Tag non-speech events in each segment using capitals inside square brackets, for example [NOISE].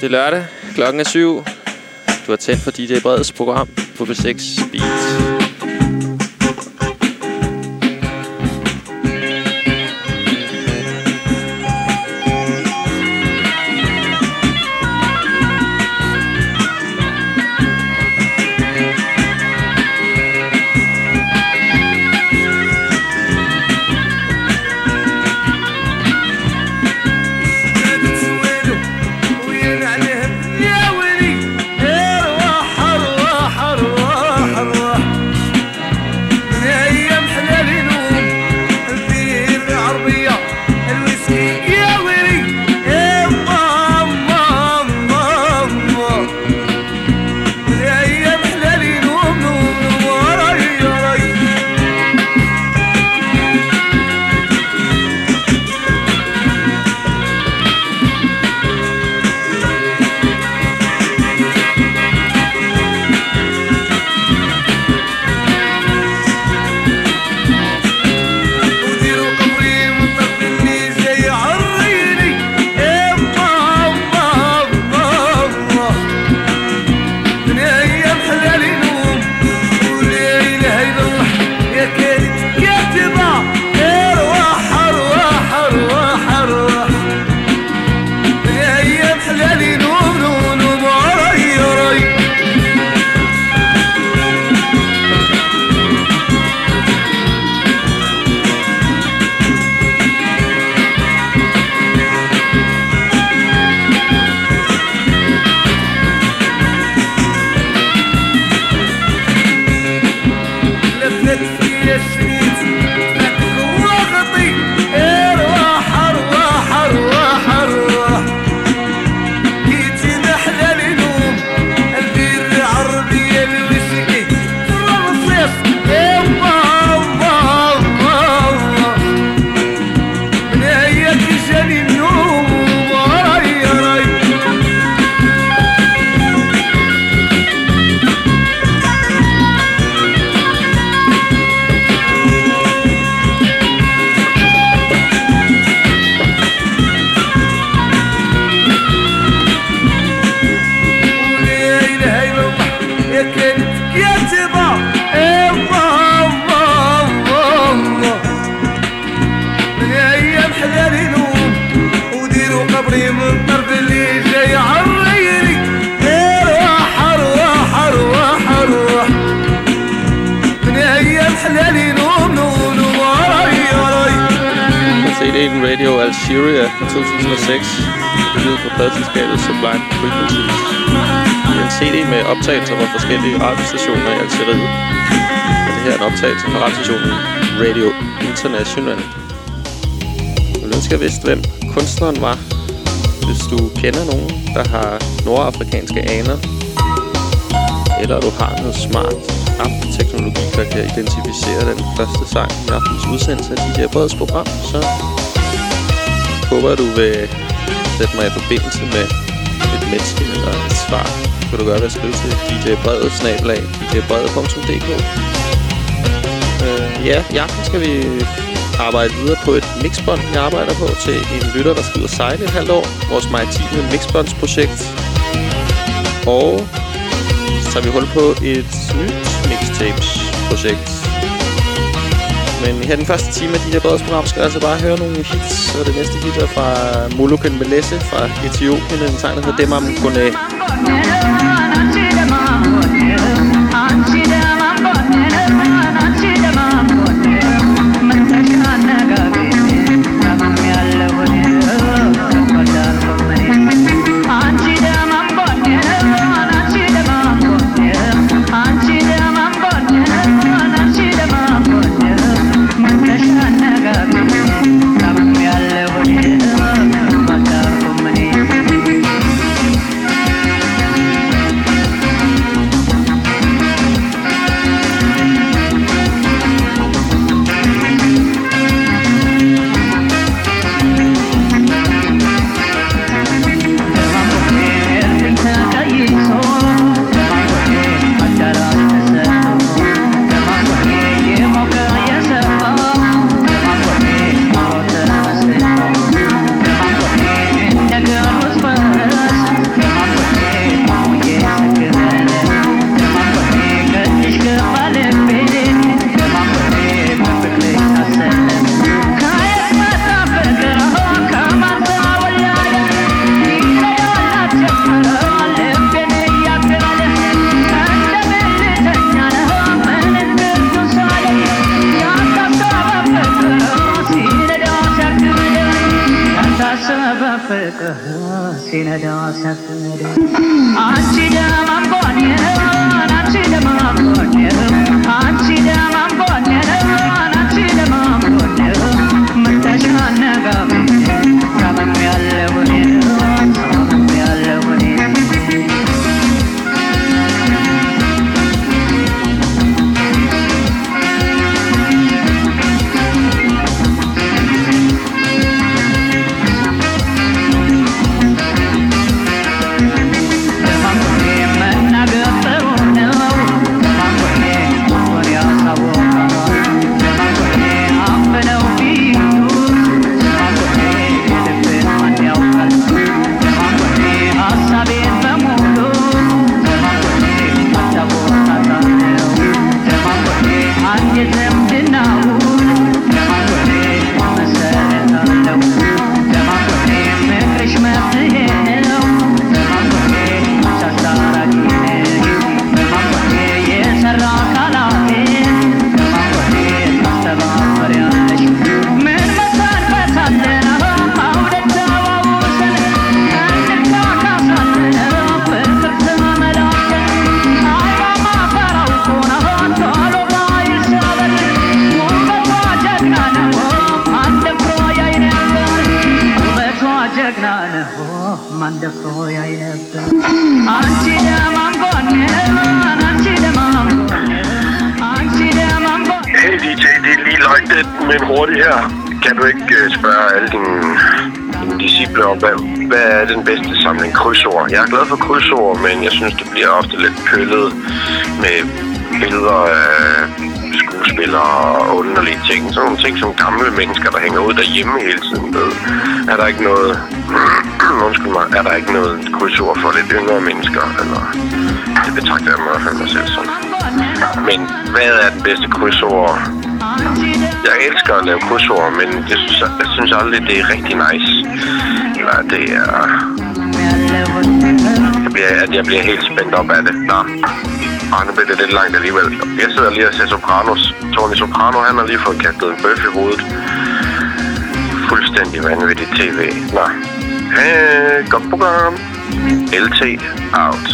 Det er lørdag. Klokken er syv. Du har tændt for DJ Breds program på B6 Beat. Dagbladets program, så håber du vil sætte mig i forbindelse med et menneske eller et svar. Kan du gøre ved at skrive til djbrevet, snabelag, djbrevet.dk øh, ja, i aften skal vi arbejde videre på et mixbånd, jeg arbejder på til en lytter, der skal ud og sejle et halvt år. Vores maritime mixbåndsprojekt. Og så tager vi hul på et nyt mixtapes-projekt. Men her den første time af de her program skal jeg altså bare høre nogle hits. Og det næste hit er fra Muluken Melesse fra Etiopien. En sang, der hedder Demam Kone. Pøllet med billeder af skuespillere og underlige ting. Sådan nogle ting som gamle mennesker, der hænger ud derhjemme hele tiden. Ved. Er der ikke noget... [CLEARS THROAT] Undskyld mig. Er der ikke noget krydsord for lidt yngre mennesker? Eller, det betragter jeg mig i hvert fald mig selv som. Men hvad er den bedste krydsord? Jeg elsker at lave krydsord, men jeg synes, jeg synes aldrig, det er rigtig nice. Eller det er... Jeg bliver, at jeg bliver helt spændt op af det. Nå. Og nu bliver det lidt langt alligevel. Jeg sidder lige og ser Sopranos. Tony Soprano, han har lige fået kastet en bøf i hovedet. Fuldstændig vanvittigt tv. Nå. Hey, godt program. LT out.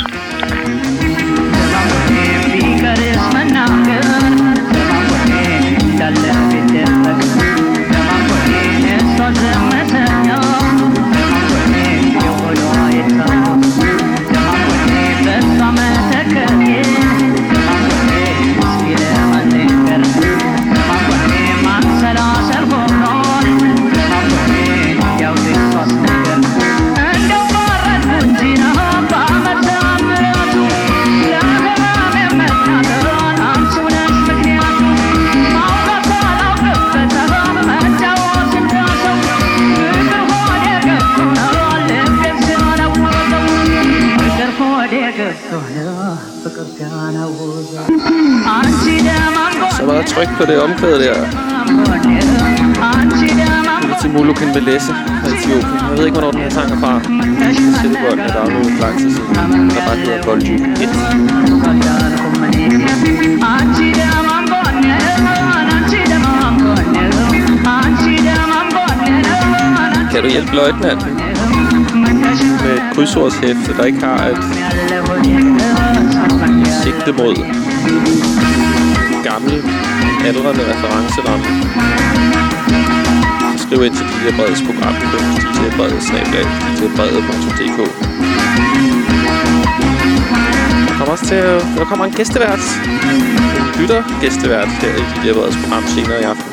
At trykke på det omkvæde der. Det er til Molokin Melesse fra Etiopien. Jeg ved ikke, hvornår den her sang er fra. Sættebånd er downloadet for lang tid siden. Der bare hedder Voldyb 1. Kan du hjælpe løjtnanten med et krydsordshæfte, der ikke har et sigte mod gammel, aldrende referenceramme? Skriv ind til DJ Breds program på djbrede.dk Der kommer også til at, der kommer en gæstevært. En lytter gæstevært her i DJ Breds program senere i aften.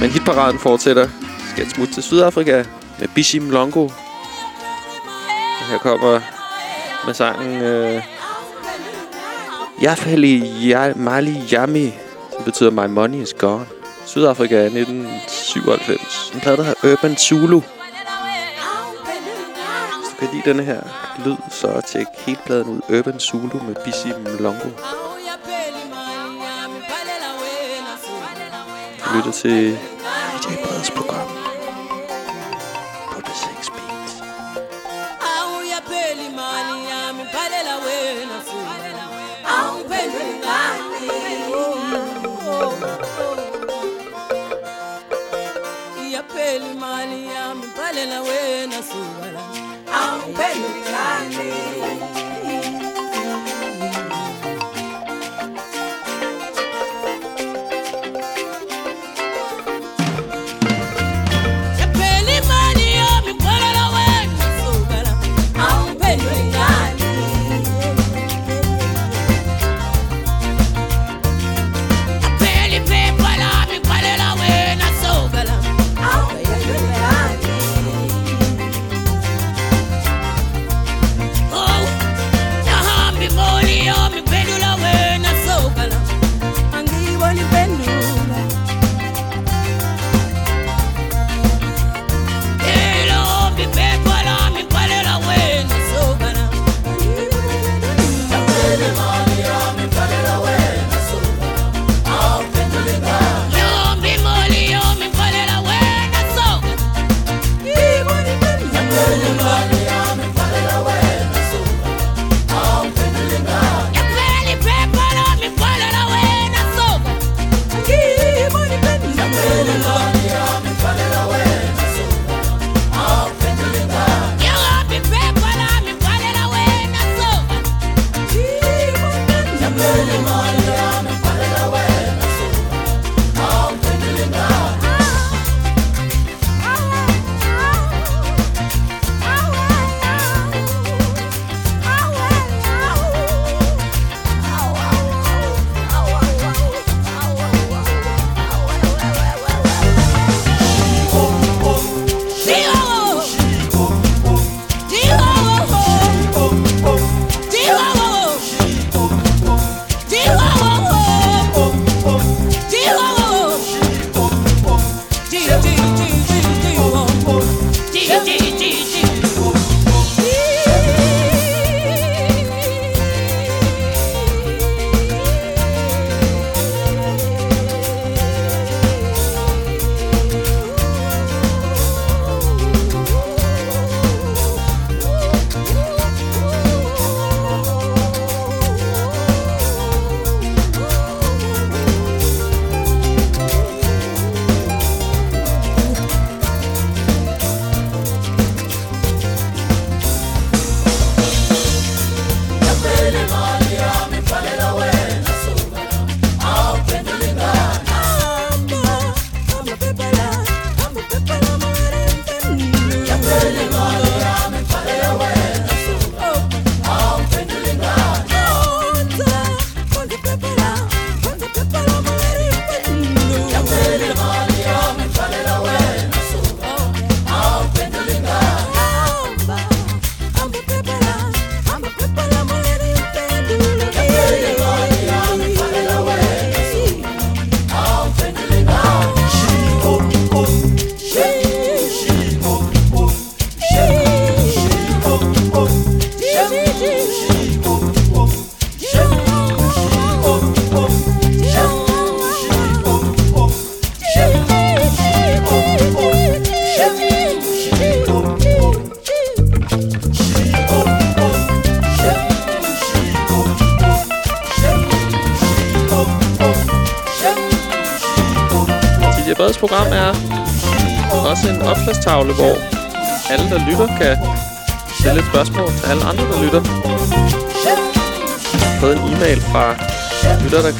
Men hitparaden fortsætter. Skal et smut til Sydafrika med Bishim Longo. Her kommer med sangen øh, Jafali Mali Yami, som betyder My Money Is Gone. Sydafrika 1997. En plade, der hedder Urban Zulu. Hvis du kan lide denne her lyd, så tjek hele pladen ud. Urban Zulu med Bishim Mlongo. Du lytter til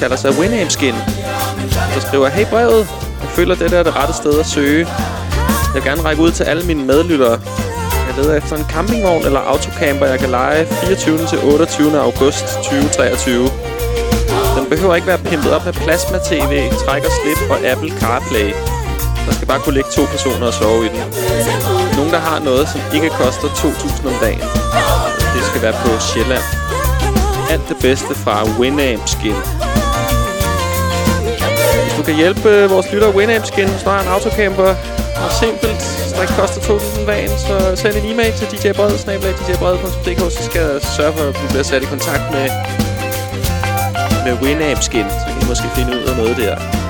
kalder sig Winamskin, der skriver, Hey brevet, jeg føler, det er det rette sted at søge. Jeg vil gerne række ud til alle mine medlyttere. Jeg leder efter en campingvogn eller autocamper, jeg kan lege 24. til 28. august 2023. Den behøver ikke være pimpet op med plasma-tv, træk og slip og Apple CarPlay. Der skal bare kunne ligge to personer og sove i den. Nogen, der har noget, som ikke koster 2.000 om dagen. Det skal være på Sjælland. Alt det bedste fra Winamp Skin. Du kan hjælpe øh, vores lytter Winamp Skin, hvis du har en autocamper, og simpelt, så der ikke koster 2.000 om dagen, så send en e-mail til djbred, snabelag djbred.dk, så skal jeg sørge for, at du bliver sat i kontakt med med Winamp Skin, så kan I måske finde ud af noget der.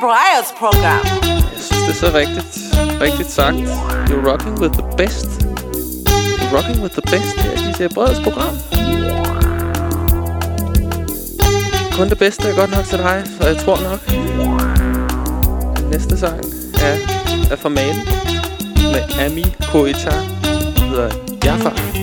DJ program. Jeg synes, det er så rigtigt, rigtigt sagt. You're rocking with the best. You're rocking with the best her i DJ Breds program. Kun det bedste er godt nok til dig, og jeg tror nok. Den næste sang er, er fra Malen med Ami Koita. Det hedder Jaffa.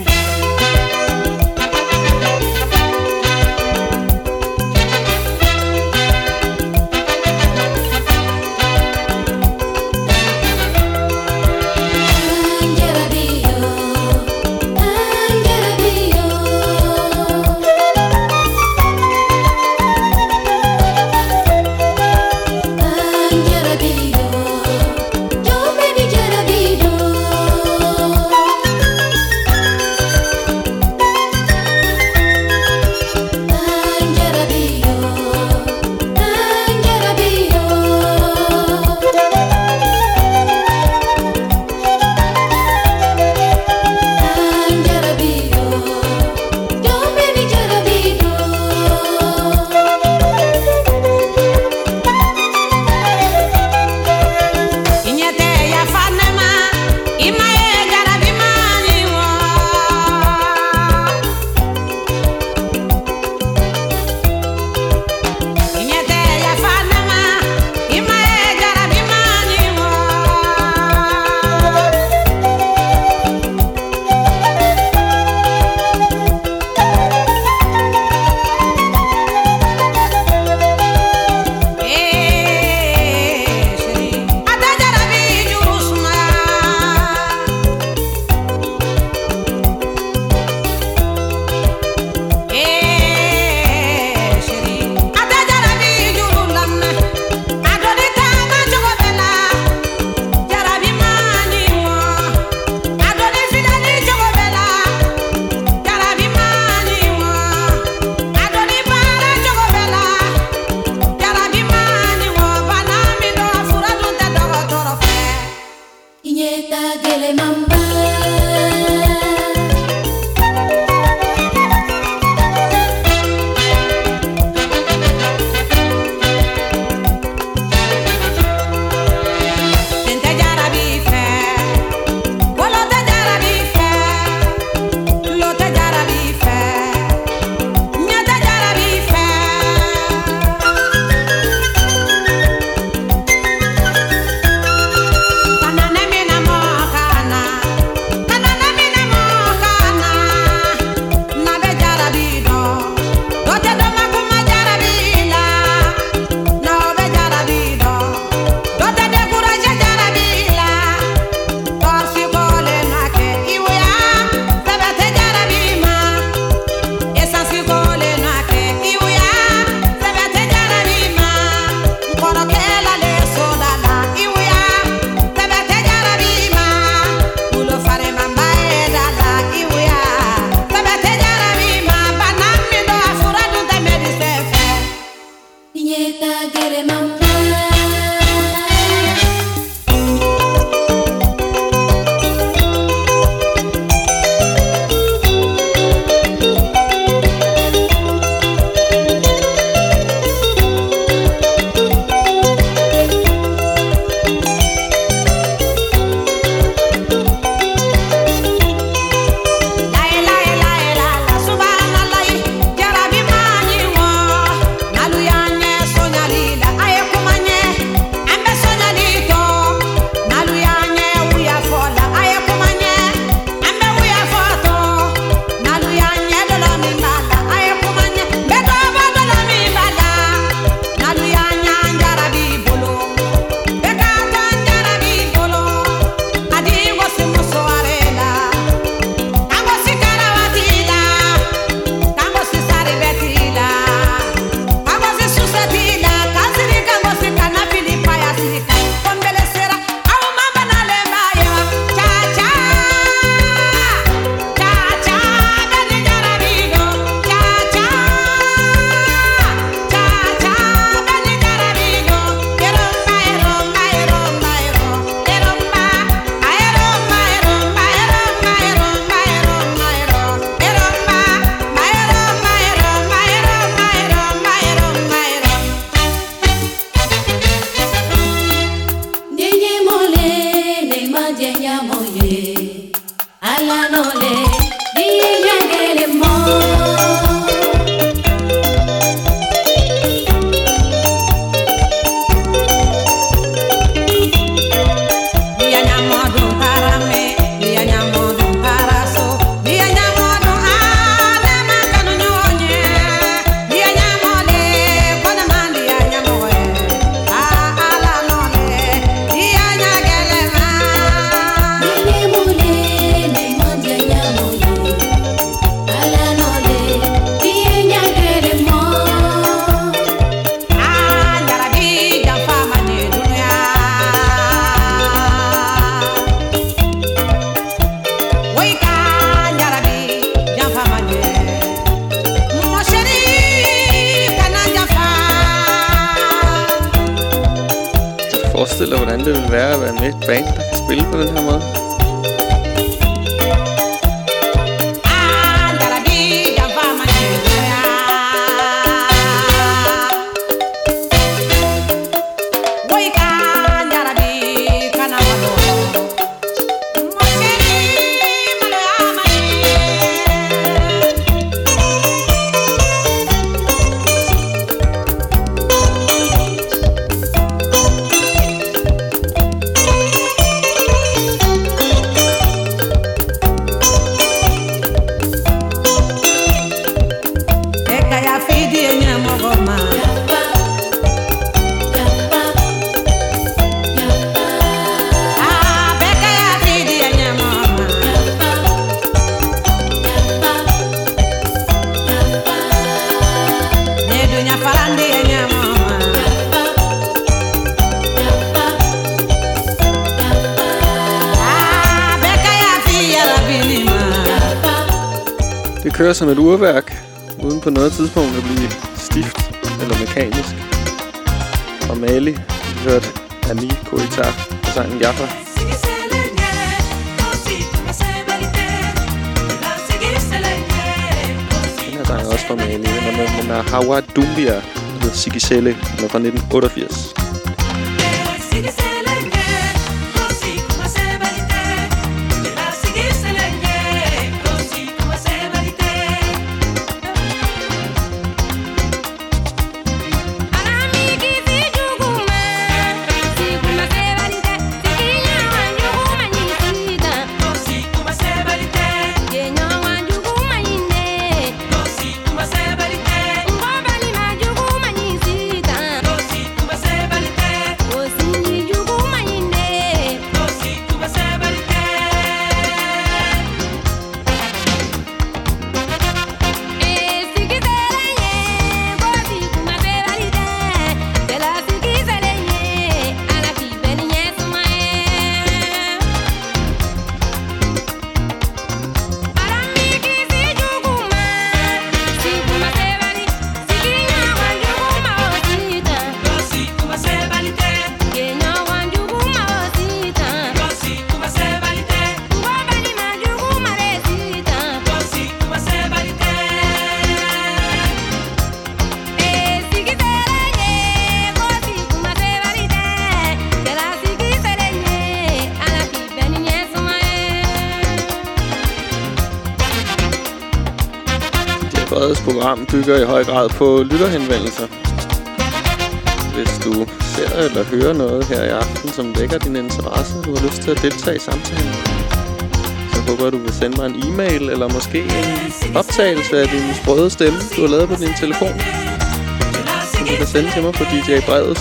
Som et urværk, uden på noget tidspunkt at blive stift eller mekanisk. Og Mali, vi hørte Ami Koita og sangen Jaffa. Den her sang er også fra Mali. Den er med, Hawa Dumbia, der hedder Sigiselle. Den er fra 1988. bygger i høj grad på lytterhenvendelser. Hvis du ser eller hører noget her i aften, som vækker din interesse, og du har lyst til at deltage i samtalen, så håber jeg, du vil sende mig en e-mail, eller måske en optagelse af din sprøde stemme, du har lavet på din telefon. Som du kan sende til mig på djbrevet,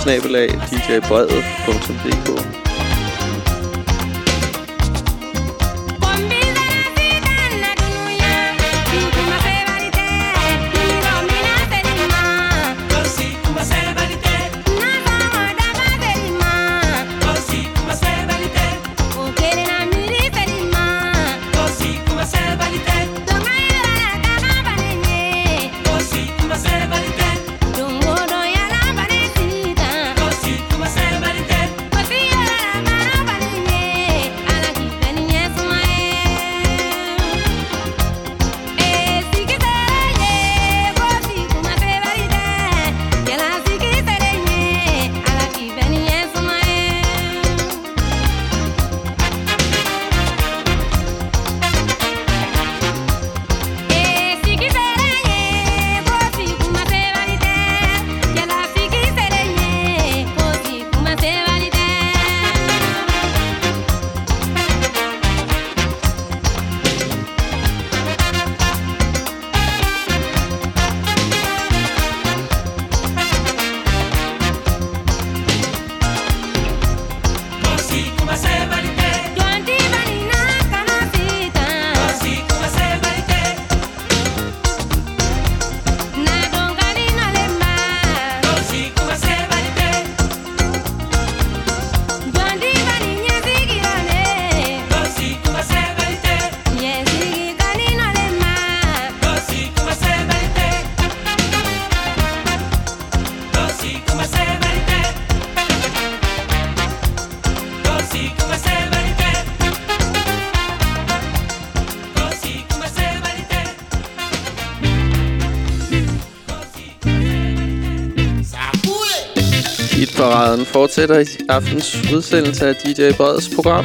fortsætter i aftens udsendelse af DJ Breds program.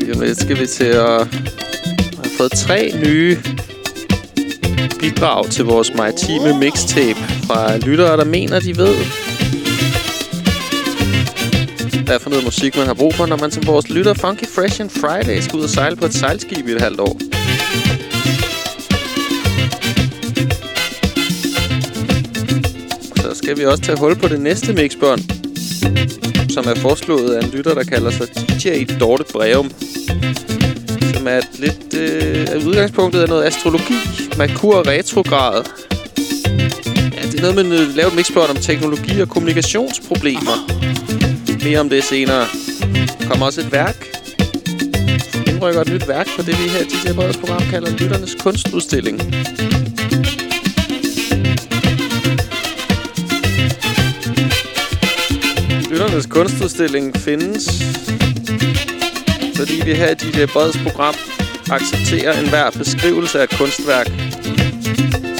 Lige om lidt skal vi til at have fået tre nye bidrag til vores maritime mixtape fra lyttere, der mener, de ved, hvad for noget musik, man har brug for, når man som vores lytter Funky Fresh and Friday skal ud og sejle på et sejlskib i et halvt år. Skal vi også tage hul på det næste mixbånd, som er foreslået af en lytter, der kalder sig DJ Dorte Breum. Som er et lidt... Øh, udgangspunktet af noget astrologi, Merkur og retrograd. Ja, det er noget med at øh, lave et mixbånd om teknologi og kommunikationsproblemer. Mere om det senere. Der kommer også et værk. Indrykker et nyt værk på det, vi her i DJ Breds program kalder Lytternes Kunstudstilling. Lytternes Kunstudstilling findes, fordi vi her i DJ Breds program accepterer enhver beskrivelse af kunstværk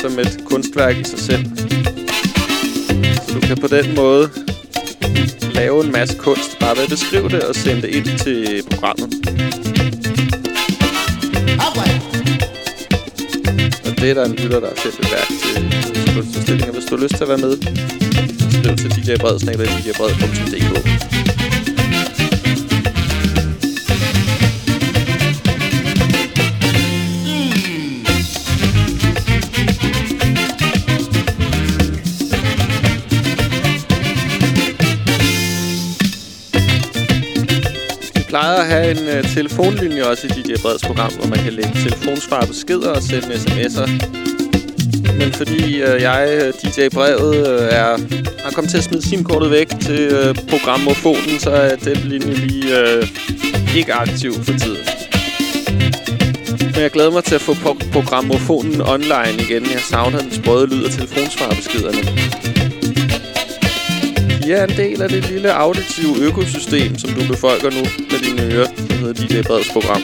som et kunstværk i sig selv. Så du kan på den måde lave en masse kunst, bare ved at beskrive det og sende det ind til programmet. Og det er der en lytter, der har sendt et værk til kunstudstillingen, Hvis du har lyst til at være med, skriv til djbred.dk. Mm. plejer at have en øh, telefonlinje også i DJ Breds program, hvor man kan lægge telefonsvar beskeder og sende sms'er. Men fordi øh, jeg, DJ Brevet, øh, er, har kommet til at smide simkortet væk til øh, programmofonen, så er den linje lige øh, ikke aktiv for tiden. Men jeg glæder mig til at få pro programmofonen online igen. Jeg savner den sprøde lyd af telefonsvarbeskederne. De er en del af det lille auditive økosystem, som du befolker nu med dine ører, som hedder DJ Breds program.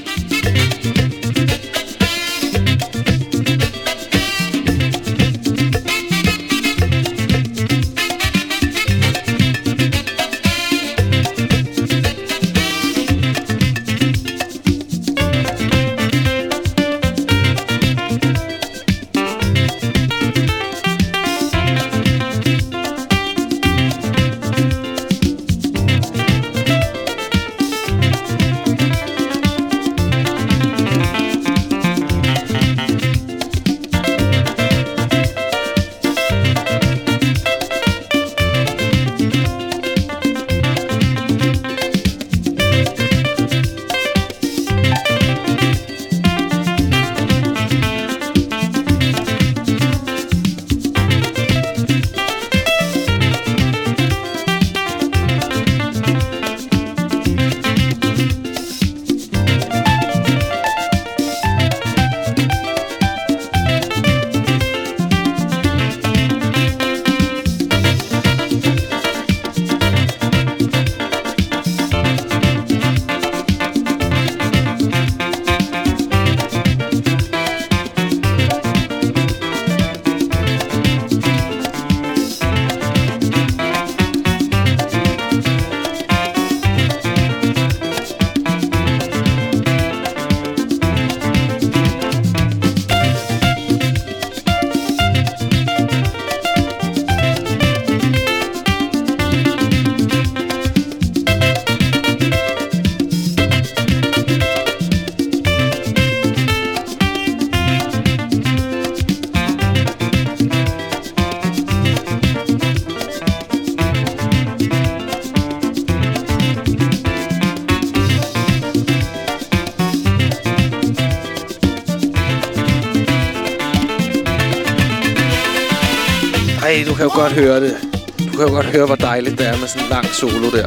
Godt høre det. Du kan jo godt høre, hvor dejligt det er med sådan en lang solo der.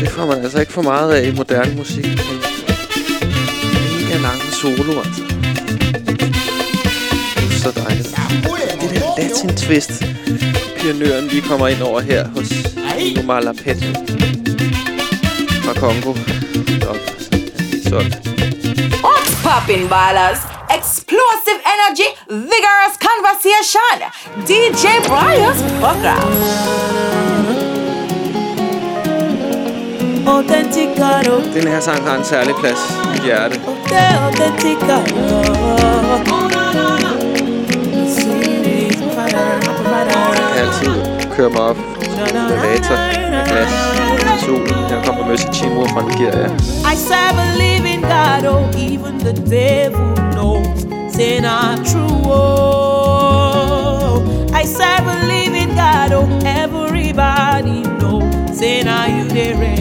Det får man altså ikke for meget af i moderne musik. Mega lang solo, altså. Det er så dejligt. Det der latin twist, pionøren lige kommer ind over her hos Omar Lapet fra Kongo. Nå, helt solgt. What's poppin', ballers? DJ Brian's program. Den her sang har en særlig plads i mit hjerte. Jeg kan altid køre mig op elevator med glas i solen. Her kommer Mercy Chimo fra Nigeria. I say I believe in God, oh even the devil knows, sin are true, oh. I said, believe in God, oh, everybody knows. Say now you they ready.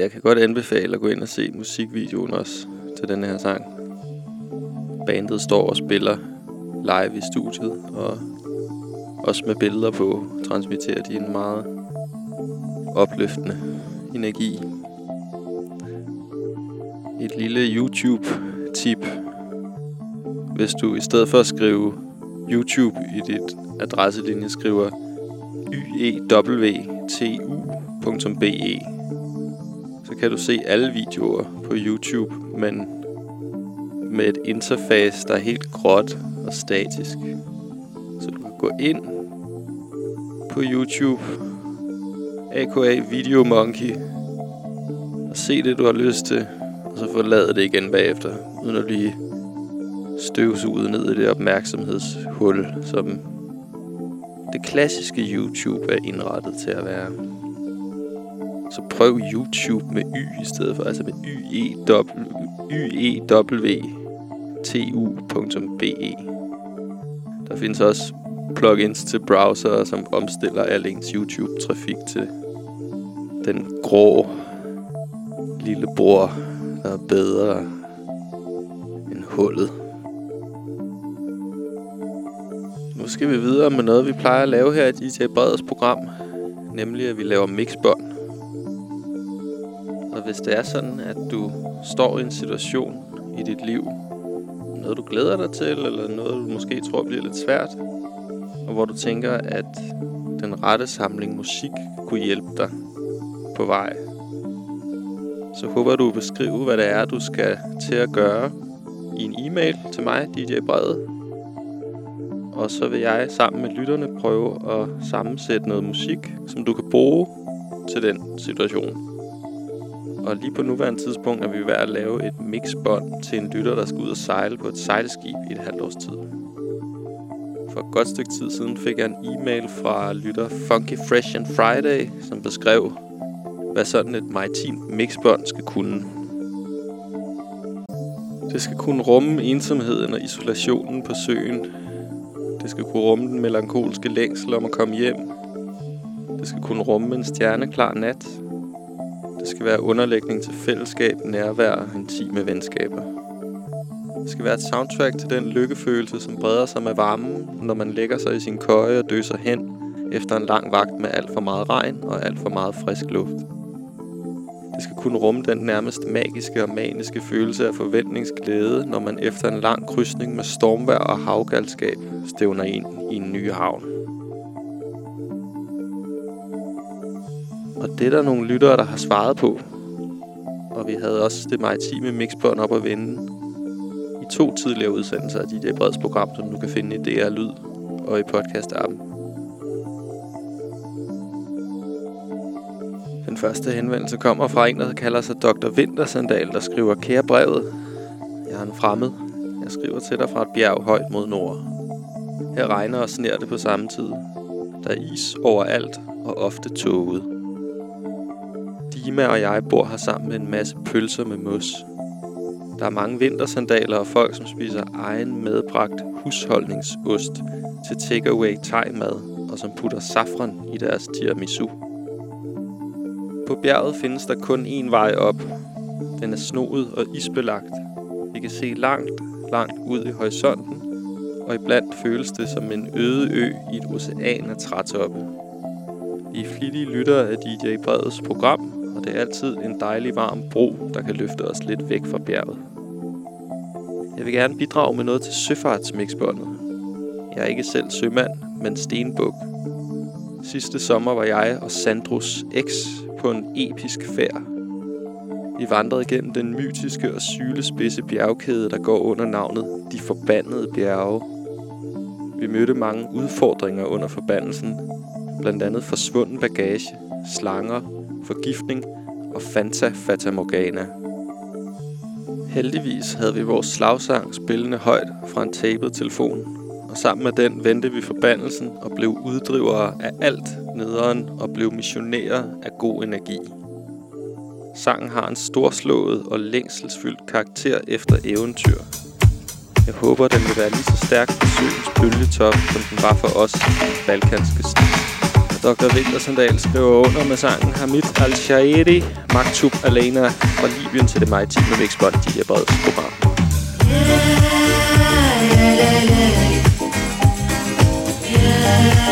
jeg kan godt anbefale at gå ind og se musikvideoen også til den her sang. Bandet står og spiller live i studiet, og også med billeder på, transmitterer de en meget opløftende energi. Et lille YouTube-tip. Hvis du i stedet for at skrive YouTube i dit adresselinje skriver yew.be kan du se alle videoer på YouTube, men med et interface, der er helt gråt og statisk. Så du kan gå ind på YouTube, aka Video Monkey, og se det, du har lyst til, og så forlade det igen bagefter, uden at blive støvsuget ned i det opmærksomhedshul, som det klassiske YouTube er indrettet til at være. Så prøv YouTube med Y i stedet for, altså med y-e-w-t-u.be. Der findes også plugins til browser, som omstiller al ens YouTube-trafik til den grå lillebror, der er bedre end hullet. Nu skal vi videre med noget, vi plejer at lave her i DJ Breders program, nemlig at vi laver mixbånd. Og hvis det er sådan, at du står i en situation i dit liv, noget du glæder dig til, eller noget du måske tror bliver lidt svært, og hvor du tænker, at den rette samling musik kunne hjælpe dig på vej, så håber du at beskrive, hvad det er, du skal til at gøre i en e-mail til mig, DJ Brede. Og så vil jeg sammen med lytterne prøve at sammensætte noget musik, som du kan bruge til den situation. Og lige på nuværende tidspunkt er vi ved at lave et mixbånd til en lytter, der skal ud og sejle på et sejlskib i et halvt års tid. For et godt stykke tid siden fik jeg en e-mail fra lytter Funky Fresh and Friday, som beskrev, hvad sådan et maritimt mixbånd skal kunne. Det skal kunne rumme ensomheden og isolationen på søen. Det skal kunne rumme den melankolske længsel om at komme hjem. Det skal kunne rumme en stjerneklar nat. Det skal være underlægning til fællesskab, nærvær og intime venskaber. Det skal være et soundtrack til den lykkefølelse, som breder sig med varmen, når man lægger sig i sin køje og døser hen efter en lang vagt med alt for meget regn og alt for meget frisk luft. Det skal kunne rumme den nærmest magiske og maniske følelse af forventningsglæde, når man efter en lang krydsning med stormvær og havgalskab stævner ind i en ny havn. Og det er der nogle lyttere, der har svaret på. Og vi havde også det maritime mixbånd op at vende i to tidligere udsendelser af DJ Breds program, som du kan finde i DR Lyd og i podcast-appen. Den første henvendelse kommer fra en, der kalder sig Dr. Vintersandal, der skriver Kære brevet, jeg er en fremmed. Jeg skriver til dig fra et bjerg højt mod nord. Her regner og sner det på samme tid. Der er is overalt og ofte tåget. Ima og jeg bor her sammen med en masse pølser med mos. Der er mange vintersandaler og folk, som spiser egen medbragt husholdningsost til takeaway thai-mad, og som putter safran i deres tiramisu. På bjerget findes der kun én vej op. Den er snoet og isbelagt. Vi kan se langt, langt ud i horisonten, og iblandt føles det som en øde ø i et ocean af trætoppe. Vi er flittige lyttere af DJ Breds program, og det er altid en dejlig varm bro, der kan løfte os lidt væk fra bjerget. Jeg vil gerne bidrage med noget til søfartsmixbåndet. Jeg er ikke selv sømand, men stenbuk. Sidste sommer var jeg og Sandros X på en episk færd. Vi vandrede gennem den mytiske og sylespidse bjergkæde, der går under navnet De Forbandede Bjerge. Vi mødte mange udfordringer under forbandelsen, blandt andet forsvunden bagage, slanger, forgiftning og Fanta Fata Morgana. Heldigvis havde vi vores slagsang spillende højt fra en tabet telefon, og sammen med den vendte vi forbandelsen og blev uddrivere af alt nederen og blev missionærer af god energi. Sangen har en storslået og længselsfyldt karakter efter eventyr. Jeg håber, den vil være lige så stærk på søens bølgetop, som den var for os i balkanske stil. Dr. Victor Sandal skriver under med sangen Hamid Al-Shairi, Maktub Alena fra Libyen til det maritime vækstbånd, de er breds program. Yeah, yeah, yeah, yeah.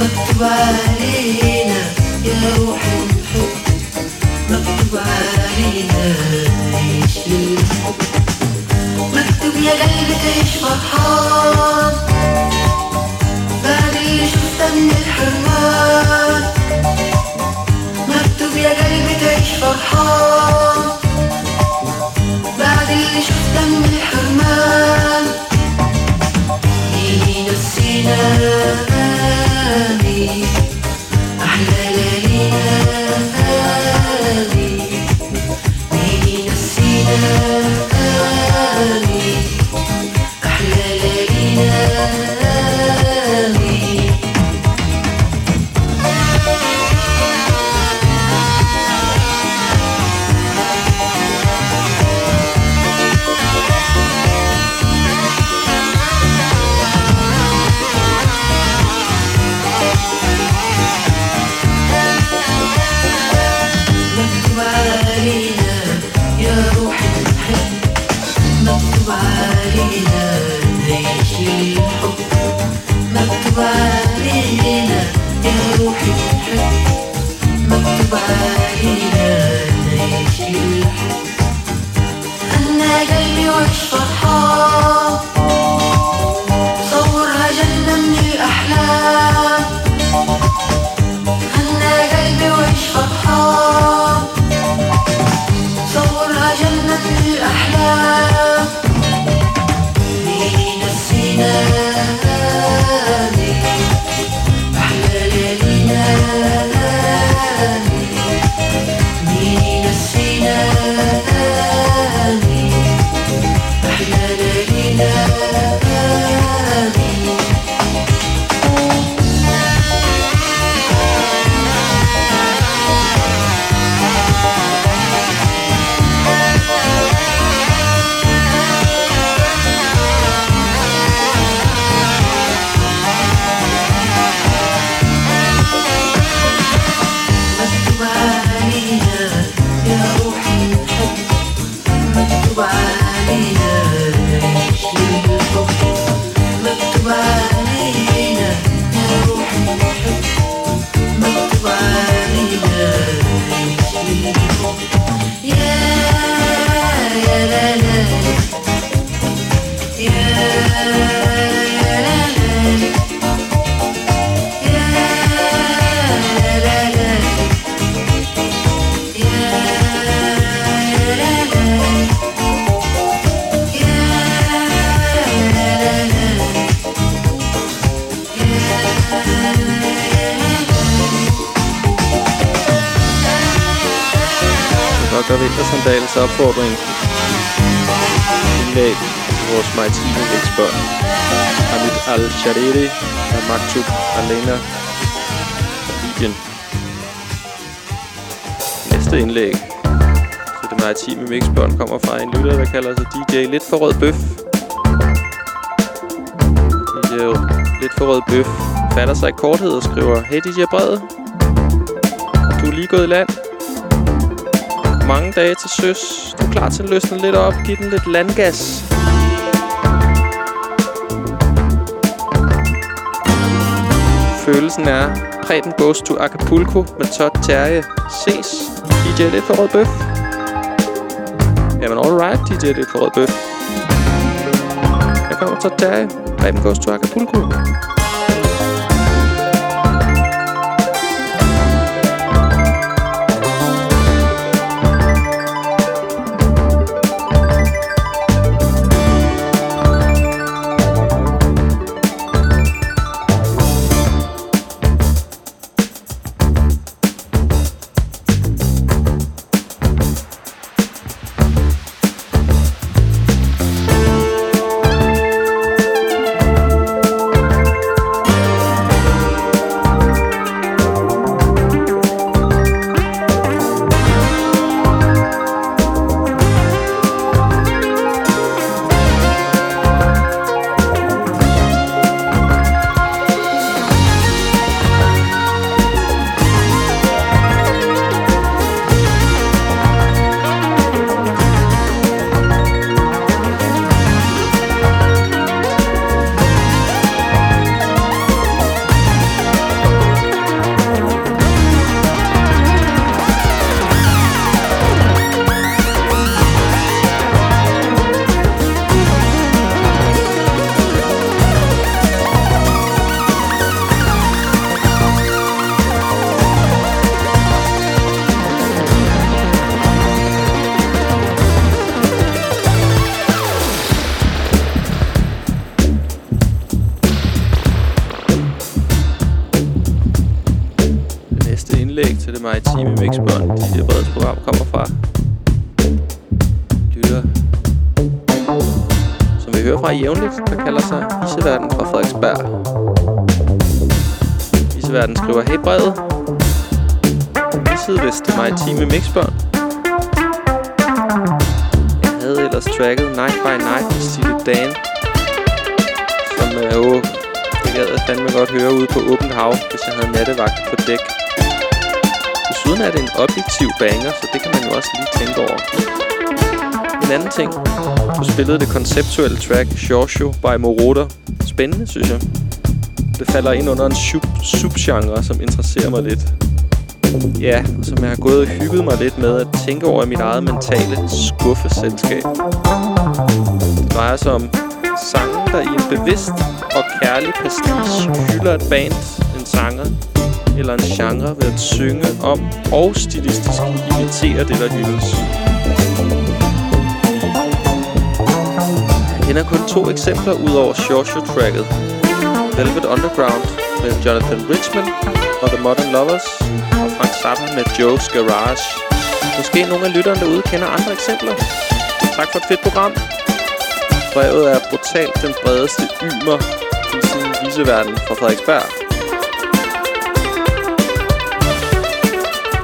مكتوب علينا يا روح الحب. مكتوب علينا نعيش للحب. مكتوب يا قلبي تعيش فرحان. بعد اللي شفته من الحرمان. مكتوب يا قلبي تعيش فرحان. بعد اللي شفته من الحرمان. السنان أحلى ليالينا أحلى ليالينا هذه مكتوب علينا يا روح الحب مكتوب علينا نعيش الحب أنا قلبي وش فرحان. DJ Lidt for Rød Bøf. DJ øh, Lidt for Rød Bøf fatter sig i korthed og skriver Hey DJ Brede, du er lige gået i land mange dage til søs. Du er klar til at løsne lidt op, give den lidt landgas. Følelsen er, Preben goes to Acapulco med Todd Terje. Ses. DJ lidt for rød bøf. Jamen alright, DJ det på rød bøf. Jeg kommer Todd Terje. Preben goes to Acapulco. Fra jævnligt, der kalder sig Viseverden fra Frederiksberg. Viseverden skriver, Hey brevet, missede vist det maritime mixbørn. Jeg havde ellers tracket Night by Night med Stille Dan, som øh, er jo det gad jeg fandme godt høre ude på åbent hav, hvis jeg havde nattevagt på dæk. Desuden er det en objektiv banger, så det kan man jo også lige tænke over. En anden ting. Du spillede det konceptuelle track Shoshu by Moroder. Spændende, synes jeg. Det falder ind under en sub subgenre, som interesserer mig lidt. Ja, og som jeg har gået og hygget mig lidt med at tænke over i mit eget mentale skuffeselskab. Det drejer sig om sange, der i en bevidst og kærlig pastiche hylder et band, en sanger eller en genre ved at synge om og stilistisk imitere det, der hyldes. Kender kun to eksempler ud over Shoshu-tracket. Velvet Underground med Jonathan Richman og The Modern Lovers og Frank Zappa med Joe's Garage. Måske nogle af lytterne derude kender andre eksempler. Tak for et fedt program. Brevet er brutalt den bredeste ymer i sin viseverden fra Frederiksberg.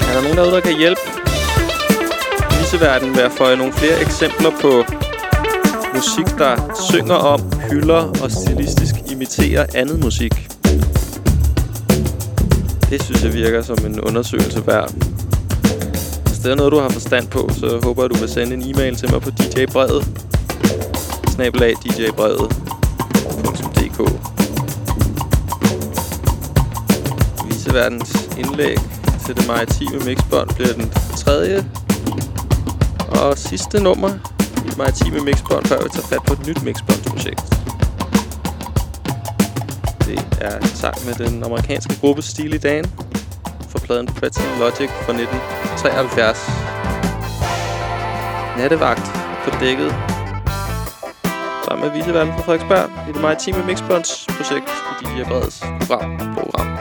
Er der nogen derude, der kan hjælpe viseverden ved at få nogle flere eksempler på musik, der synger om, hylder og stilistisk imiterer andet musik? Det synes jeg virker som en undersøgelse værd. Hvis det er noget, du har forstand på, så håber jeg, du vil sende en e-mail til mig på djbrevet snabelag djbrevet.dk Viseverdens indlæg til det maritime mixbånd bliver den tredje og sidste nummer maritime mixbånd, før vi tager fat på et nyt mixbåndsprojekt. Det er en sang med den amerikanske gruppe Steely Dan fra pladen Pretty Logic fra 1973. Nattevagt på dækket sammen med Viseverden fra Frederiksberg i det maritime mixbåndsprojekt i DJ Breds program, program,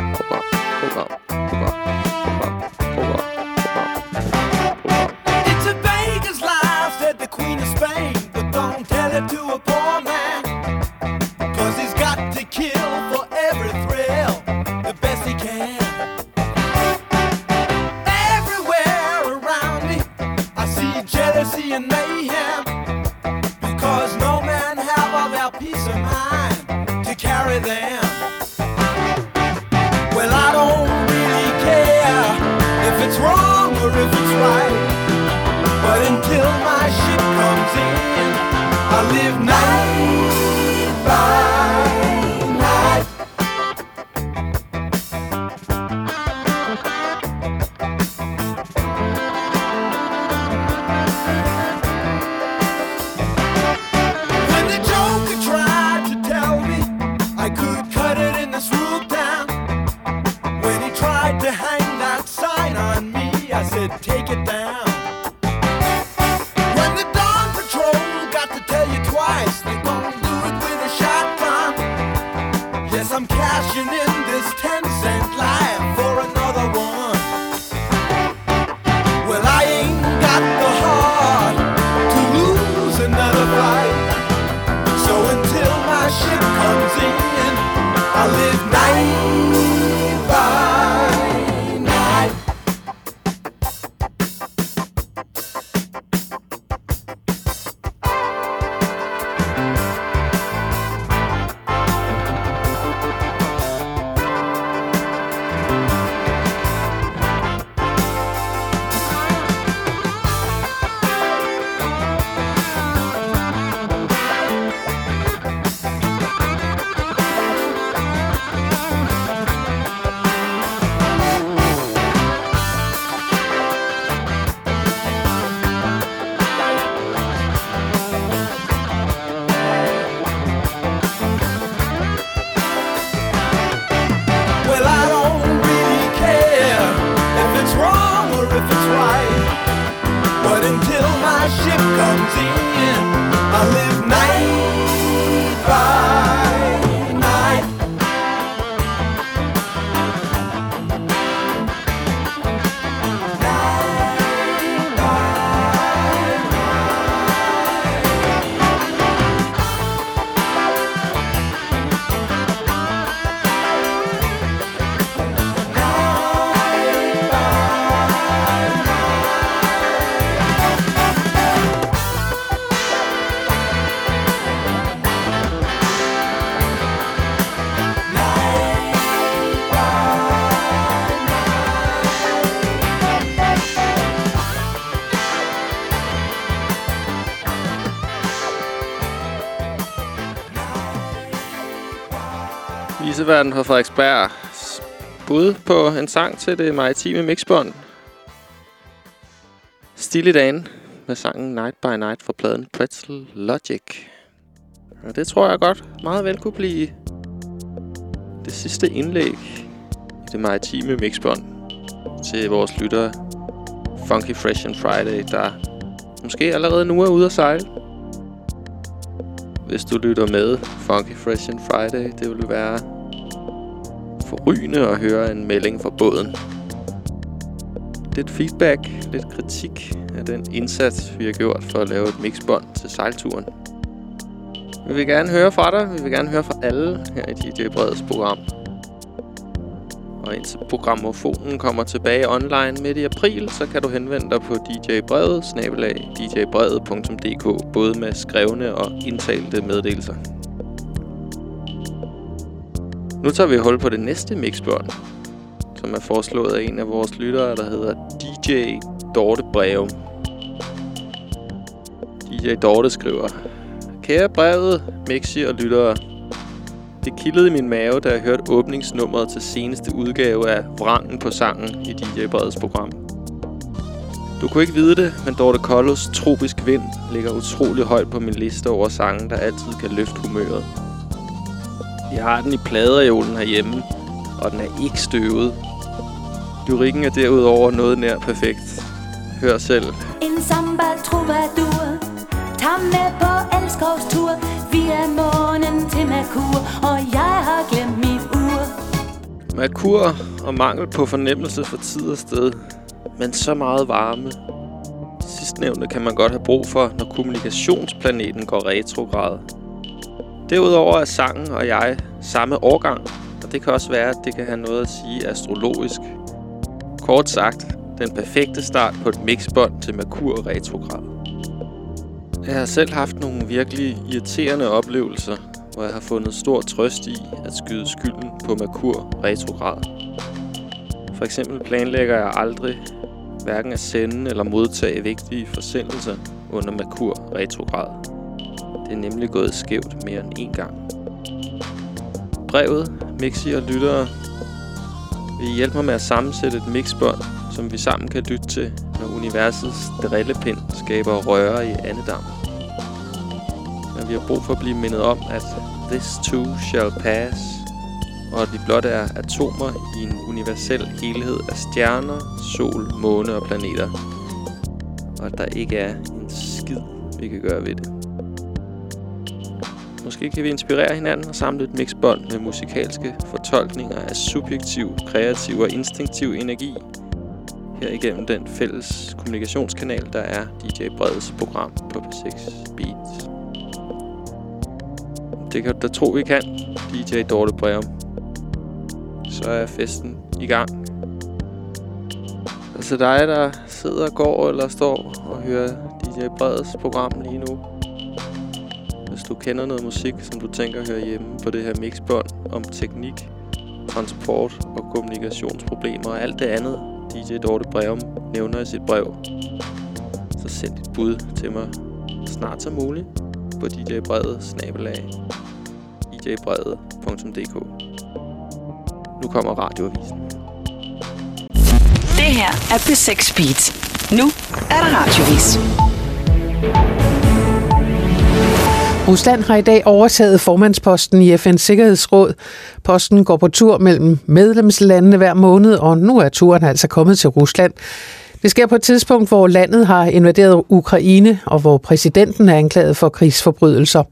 Viseverden fra Frederiksberg. Bud på en sang til det maritime mixbånd. Stille dagen med sangen Night by Night fra pladen Pretzel Logic. Og det tror jeg godt meget vel kunne blive det sidste indlæg i det maritime mixbånd til vores lyttere Funky Fresh and Friday, der måske allerede nu er ude at sejle. Hvis du lytter med Funky Fresh and Friday, det vil være forrygende at høre en melding fra båden. Lidt feedback, lidt kritik af den indsats, vi har gjort for at lave et mixbånd til sejlturen. Vi vil gerne høre fra dig. Vi vil gerne høre fra alle her i DJ Breds program. Og indtil programmofonen kommer tilbage online midt i april, så kan du henvende dig på DJ Brevet, snabelag djbrevet.dk, både med skrevne og indtalte meddelelser. Nu tager vi hul på det næste mixbånd, som er foreslået af en af vores lyttere, der hedder DJ Dorte Breve. DJ Dorte skriver, Kære brevet, Mixi og lyttere, det kildede i min mave, da jeg hørte åbningsnummeret til seneste udgave af Vrangen på sangen i DJ Breds program. Du kunne ikke vide det, men Dorte Kollos Tropisk Vind ligger utrolig højt på min liste over sange, der altid kan løfte humøret. Jeg har den i pladereolen herhjemme, og den er ikke støvet. Lyrikken er derudover noget nær perfekt. Hør selv. En samba troubadour Tag med på elskovstur Via månen til Merkur Og jeg har glemt mit ur Merkur og mangel på fornemmelse for tid og sted, men så meget varme. Sidstnævnte kan man godt have brug for, når kommunikationsplaneten går retrograd. Derudover er sangen og jeg samme årgang, og det kan også være, at det kan have noget at sige astrologisk. Kort sagt, den perfekte start på et mixbånd til Merkur retrograd. Jeg har selv haft nogle virkelig irriterende oplevelser, hvor jeg har fundet stor trøst i at skyde skylden på Merkur retrograd. For eksempel planlægger jeg aldrig hverken at sende eller modtage vigtige forsendelser under Merkur retrograd. Det er nemlig gået skævt mere end én gang. Brevet, Mixi og lyttere vil I hjælpe mig med at sammensætte et mixbånd, som vi sammen kan lytte til, når universets drillepind skaber røre i andedam. Men vi har brug for at blive mindet om, at this too shall pass, og at vi blot er atomer i en universel helhed af stjerner, sol, måne og planeter. Og at der ikke er en skid, vi kan gøre ved det. Måske kan vi inspirere hinanden og samle et mixbånd med musikalske fortolkninger af subjektiv, kreativ og instinktiv energi. Her igennem den fælles kommunikationskanal, der er DJ Breds program på P6 Beats. Det kan du da tro, vi kan, DJ Dorte Breum. Så er festen i gang. Altså dig, der sidder, går eller står og hører DJ Breds program lige nu. Du kender noget musik, som du tænker hører hjemme på det her mixbånd om teknik, transport og kommunikationsproblemer og alt det andet, DJ Dorte Breum nævner i sit brev, så send dit bud til mig snart som muligt på djbrevet snabelag djbrevet.dk Nu kommer radioavisen. Det her er P6 Beat. Nu er der radiovis. Rusland har i dag overtaget formandsposten i FN's Sikkerhedsråd. Posten går på tur mellem medlemslandene hver måned, og nu er turen altså kommet til Rusland. Det sker på et tidspunkt, hvor landet har invaderet Ukraine, og hvor præsidenten er anklaget for krigsforbrydelser.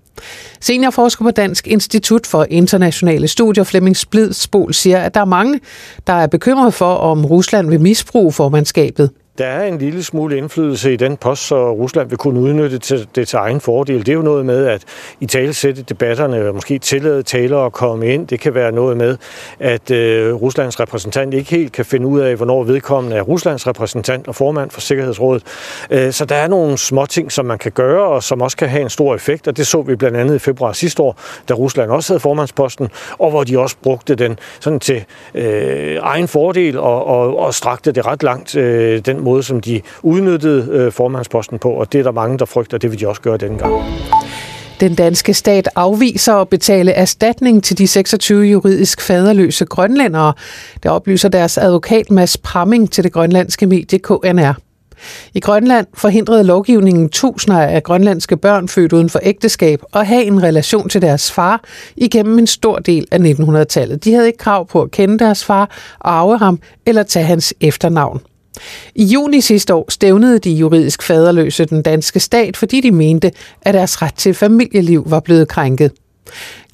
Seniorforsker på Dansk Institut for Internationale Studier, Flemming Splidsbol, siger, at der er mange, der er bekymret for, om Rusland vil misbruge formandskabet. Der er en lille smule indflydelse i den post, så Rusland vil kunne udnytte til, det til egen fordel. Det er jo noget med at i tale sætte debatterne, måske tillade talere at komme ind. Det kan være noget med, at øh, Ruslands repræsentant ikke helt kan finde ud af, hvornår vedkommende er Ruslands repræsentant og formand for Sikkerhedsrådet. Øh, så der er nogle små ting, som man kan gøre, og som også kan have en stor effekt, og det så vi blandt andet i februar sidste år, da Rusland også havde formandsposten, og hvor de også brugte den sådan til øh, egen fordel og, og, og strakte det ret langt, øh, den måde, som de udnyttede øh, formandsposten på, og det er der mange, der frygter, det vil de også gøre denne gang. Den danske stat afviser at betale erstatning til de 26 juridisk faderløse grønlændere. Det oplyser deres advokat Mads Pramming til det grønlandske medie KNR. I Grønland forhindrede lovgivningen tusinder af grønlandske børn født uden for ægteskab at have en relation til deres far igennem en stor del af 1900-tallet. De havde ikke krav på at kende deres far, arve ham eller tage hans efternavn. I juni sidste år stævnede de juridisk faderløse den danske stat, fordi de mente, at deres ret til familieliv var blevet krænket.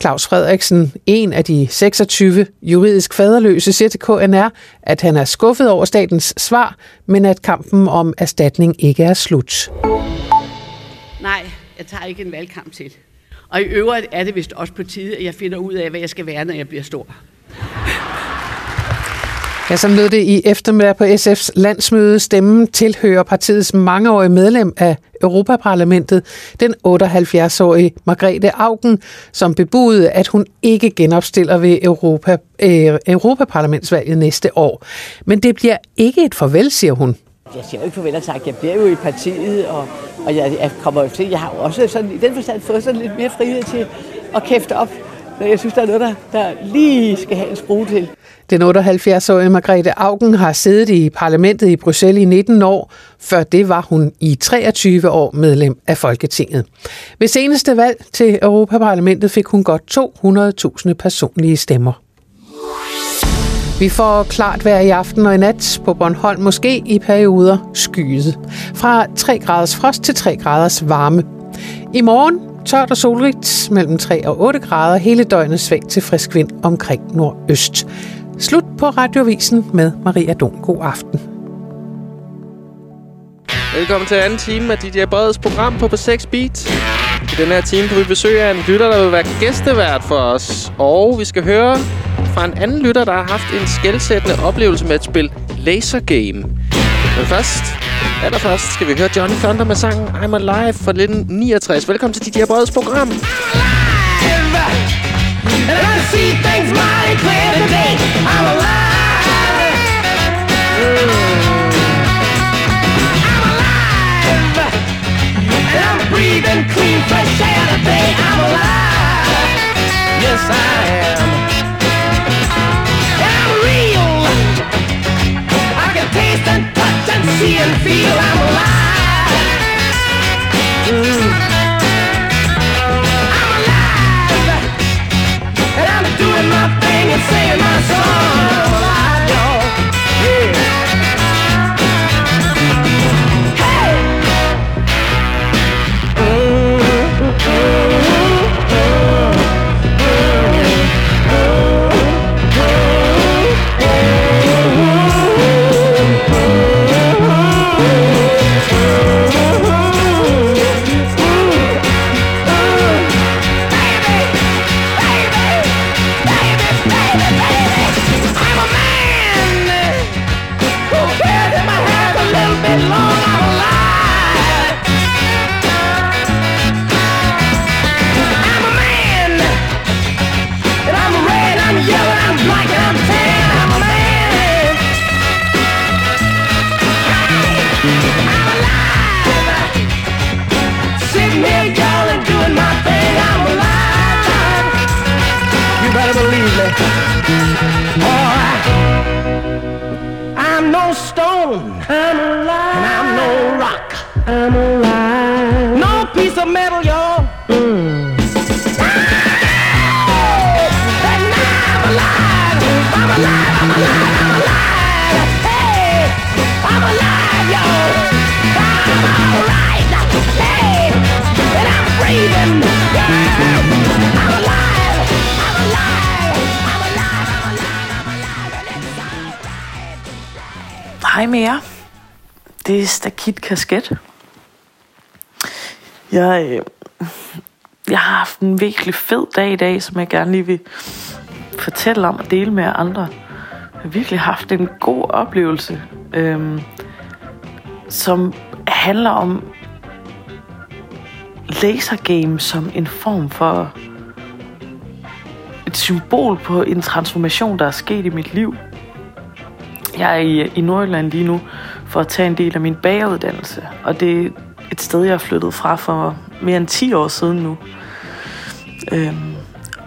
Claus Frederiksen, en af de 26 juridisk faderløse, siger til KNR, at han er skuffet over statens svar, men at kampen om erstatning ikke er slut. Nej, jeg tager ikke en valgkamp til. Og i øvrigt er det vist også på tide, at jeg finder ud af, hvad jeg skal være, når jeg bliver stor. Ja, som lød det i eftermiddag på SF's landsmøde. Stemmen tilhører partiets mangeårige medlem af Europaparlamentet, den 78-årige Margrethe Augen, som bebudede, at hun ikke genopstiller ved Europa, øh, Europaparlamentsvalget næste år. Men det bliver ikke et farvel, siger hun. Jeg siger jo ikke farvel og sagt, jeg bliver jo i partiet, og, og jeg, jeg kommer jo til, jeg har jo også sådan, i den forstand fået sådan lidt mere frihed til at kæfte op, når jeg synes, der er noget, der, der lige skal have en skrue til. Den 78-årige Margrethe Augen har siddet i parlamentet i Bruxelles i 19 år. Før det var hun i 23 år medlem af Folketinget. Ved seneste valg til Europaparlamentet fik hun godt 200.000 personlige stemmer. Vi får klart vejr i aften og i nat på Bornholm, måske i perioder skyet. Fra 3 graders frost til 3 graders varme. I morgen tørt og solrigt mellem 3 og 8 grader, hele døgnet svag til frisk vind omkring nordøst. Slut på Radiovisen med Maria Don. God aften. Velkommen til anden time af DJ Breds program på P6 Beat. I den her time får vi besøg af en lytter, der vil være gæstevært for os. Og vi skal høre fra en anden lytter, der har haft en skældsættende oplevelse med at spille Laser Game. Men først, allerførst skal vi høre Johnny Thunder med sangen I'm Alive fra 1969. Velkommen til DJ Breds program. And I see things mighty clear today. I'm alive. I'm alive. And I'm breathing clean, fresh air today. I'm alive. Yes, I am. And I'm real. I can taste and touch and see and feel I'm alive. Mm. Thing and singing my song. Hej med jer. Det er Stakit Kasket. Jeg, øh, jeg har haft en virkelig fed dag i dag, som jeg gerne lige vil fortælle om og dele med andre. Jeg har virkelig haft en god oplevelse, øhm, som handler om lasergame som en form for et symbol på en transformation, der er sket i mit liv. Jeg er i, i Nordjylland lige nu for at tage en del af min bageruddannelse, og det et sted, jeg er flyttet fra for mere end 10 år siden nu. Øhm,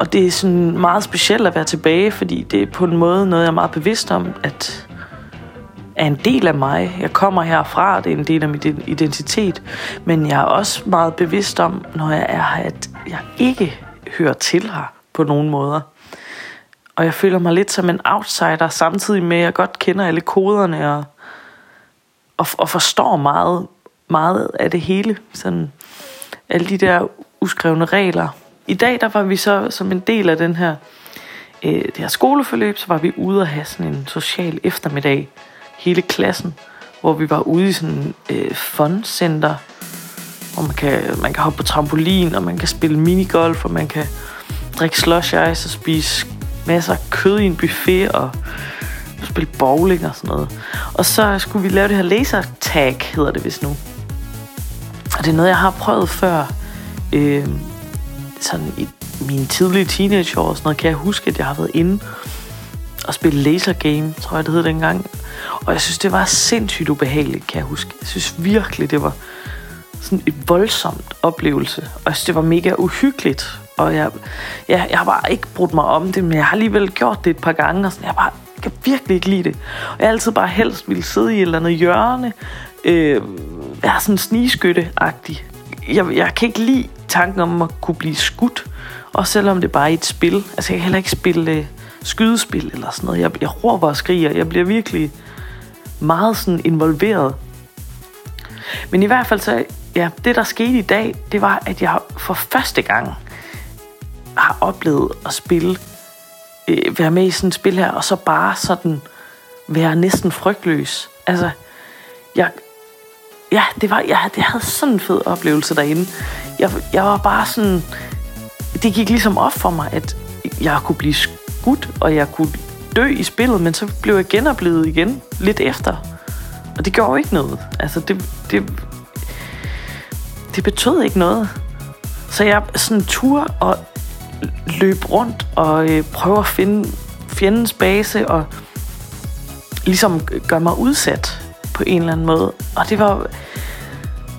og det er sådan meget specielt at være tilbage, fordi det er på en måde noget, jeg er meget bevidst om, at er en del af mig. Jeg kommer herfra, det er en del af min identitet. Men jeg er også meget bevidst om, når jeg er her, at jeg ikke hører til her på nogen måder. Og jeg føler mig lidt som en outsider, samtidig med, at jeg godt kender alle koderne og, og, og forstår meget, meget af det hele. Sådan alle de der uskrevne regler. I dag der var vi så som en del af den her, øh, det her skoleforløb, så var vi ude og have sådan en social eftermiddag, hele klassen, hvor vi var ude i sådan en øh, fun-center, hvor man kan, man kan hoppe på trampolin, og man kan spille minigolf, og man kan drikke slush ice og spise masser af kød i en buffet, og spille bowling og sådan noget. Og så skulle vi lave det her laser tag, hedder det vist nu. Og det er noget, jeg har prøvet før. Øh, sådan i mine tidlige teenageår og sådan noget, kan jeg huske, at jeg har været inde og spille laser game, tror jeg det hed dengang. Og jeg synes, det var sindssygt ubehageligt, kan jeg huske. Jeg synes virkelig, det var sådan et voldsomt oplevelse. Og jeg synes, det var mega uhyggeligt. Og jeg, ja, jeg har bare ikke brudt mig om det, men jeg har alligevel gjort det et par gange, og sådan, jeg, bare, jeg kan virkelig ikke lide det. Og jeg har altid bare helst ville sidde i et eller andet hjørne, øh, er sådan snigeskytte-agtig. Jeg, jeg kan ikke lide tanken om at kunne blive skudt, og selvom det bare er et spil. Altså, jeg kan heller ikke spille øh, skydespil eller sådan noget. Jeg, jeg råber og skriger. Jeg bliver virkelig meget sådan involveret. Men i hvert fald så, ja, det der skete i dag, det var, at jeg for første gang har oplevet at spille, øh, være med i sådan et spil her, og så bare sådan være næsten frygtløs. Altså, jeg, ja, det var, jeg, jeg havde sådan en fed oplevelse derinde. Jeg, jeg var bare sådan, det gik ligesom op for mig, at jeg kunne blive skudt, og jeg kunne dø i spillet, men så blev jeg genoplevet igen lidt efter. Og det gjorde ikke noget. Altså, det, det, det betød ikke noget. Så jeg sådan tur og løb rundt og øh, prøve at finde fjendens base og ligesom gøre mig udsat på en eller anden måde. Og det var...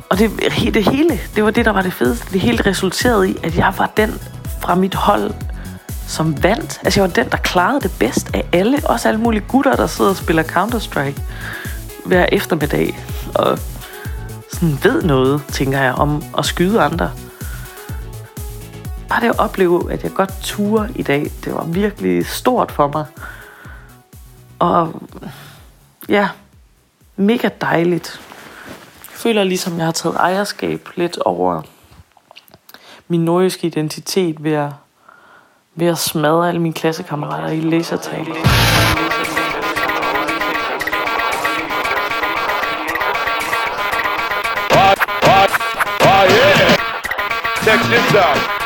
Og det, det hele, det var det, der var det fedeste. Det hele resulterede i, at jeg var den fra mit hold, som vandt. Altså jeg var den, der klarede det bedst af alle. Også alle mulige gutter, der sidder og spiller Counter-Strike hver eftermiddag. Og sådan ved noget, tænker jeg, om at skyde andre. Bare det at opleve, at jeg godt turde i dag, det var virkelig stort for mig. Og ja, mega dejligt. Jeg føler ligesom, jeg har taget ejerskab lidt over min nordiske identitet ved at, ved at smadre alle mine klassekammerater i lasertag. Yeah! Check this out.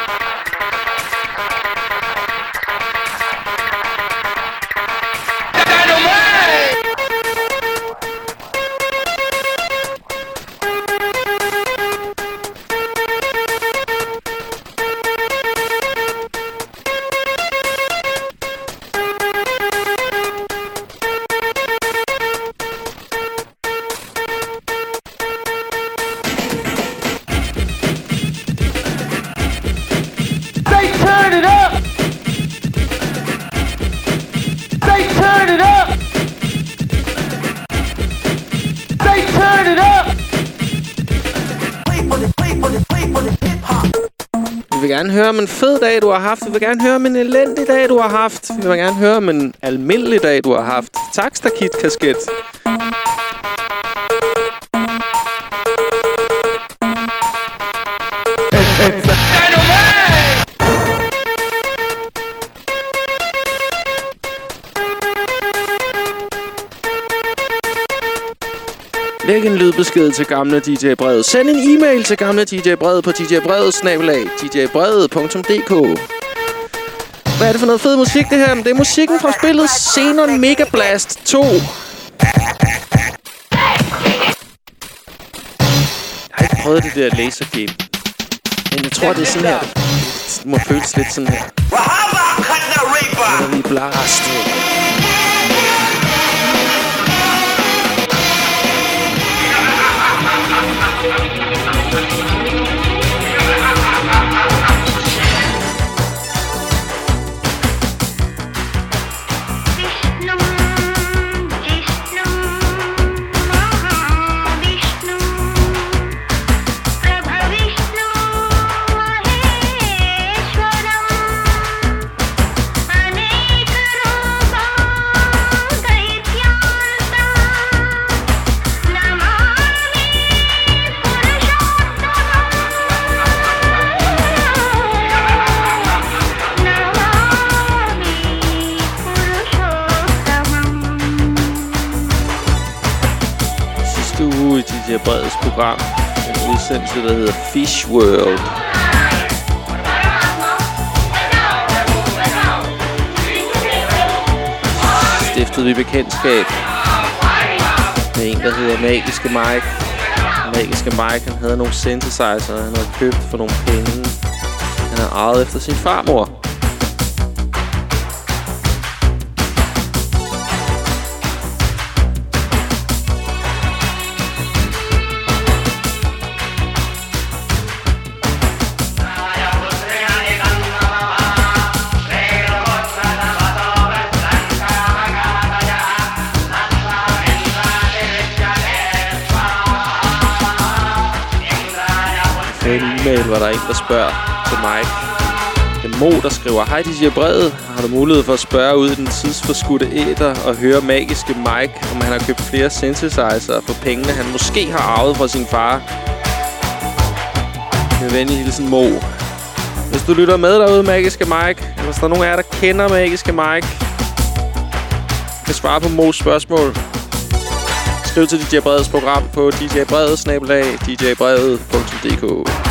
Fed dag, du har haft. Vi vil gerne høre om en elendig dag, du har haft. Vi vil gerne høre om en almindelig dag, du har haft. Tak, Stakit Kasket. Læg en lydbesked til gamle DJ Brede. Send en e-mail til gamle DJ Brede på djbrede djbrede.dk Hvad er det for noget fed musik, det her? Det er musikken fra spillet Xenon Mega Blast 2. Jeg har ikke prøvet det der laser game. Men jeg tror, det er sådan her. Det må føles lidt sådan her. Når vi blast. Breds program. En udsendelse, der hedder Fish World. Stiftede vi bekendtskab med en, der hedder Magiske Mike. Magiske Mike, han havde nogle synthesizer, han havde købt for nogle penge. Han havde ejet efter sin farmor. Fået en e-mail, hvor der er en, der spørger til Mike. Det er Mo, der skriver, Hej DJ Brede, har du mulighed for at spørge ud i den tidsforskudte æder og høre magiske Mike, om han har købt flere synthesizer for pengene, han måske har arvet fra sin far? Med venlig hilsen Mo. Hvis du lytter med derude, Magiske Mike, eller hvis der er nogen af jer, der kender Magiske Mike, kan svare på Mo's spørgsmål. Skriv til DJ Breds program på djbredet-snabelag djbredet.dk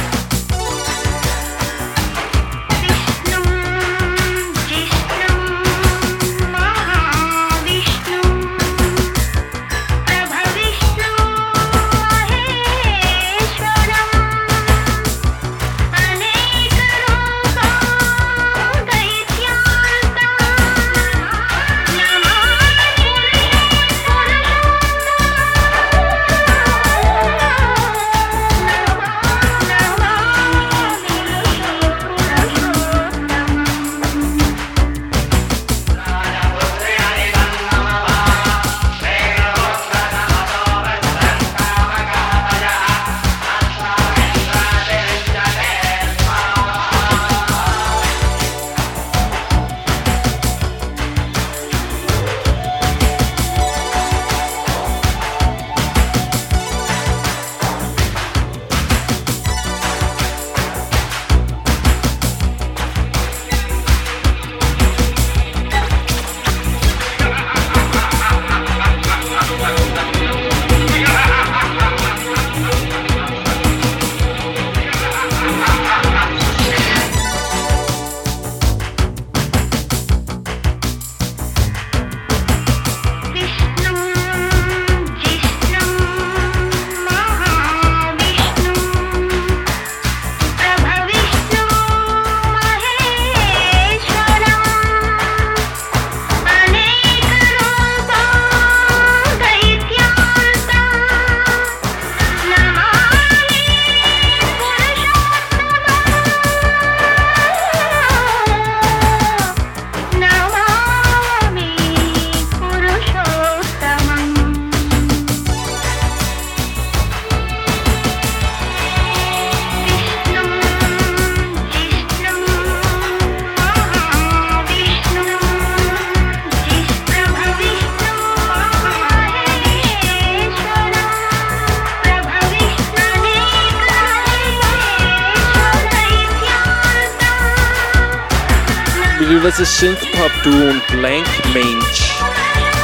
duoen Blank Mange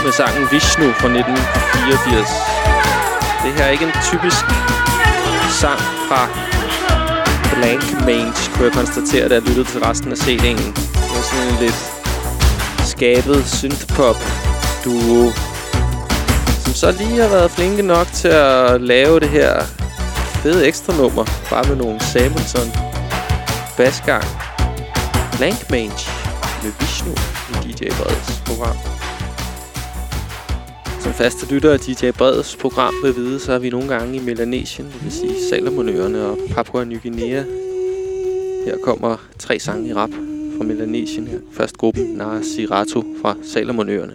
med sangen Vishnu fra 1984. Det her er ikke en typisk sang fra Blank Mange, kunne jeg konstatere, da jeg lyttede til resten af CD'en. Det er sådan en lidt skabet synthpop-duo, som så lige har været flinke nok til at lave det her fede ekstra nummer, bare med nogle Samuelson basgang. Blank Mange DJ Breds program. Som faste lytter af DJ Breds program vil vide, så er vi nogle gange i Melanesien, det vil sige Salomonøerne og Papua Ny Guinea. Her kommer tre sange i rap fra Melanesien her. Først gruppen Nasirato fra Salomonøerne.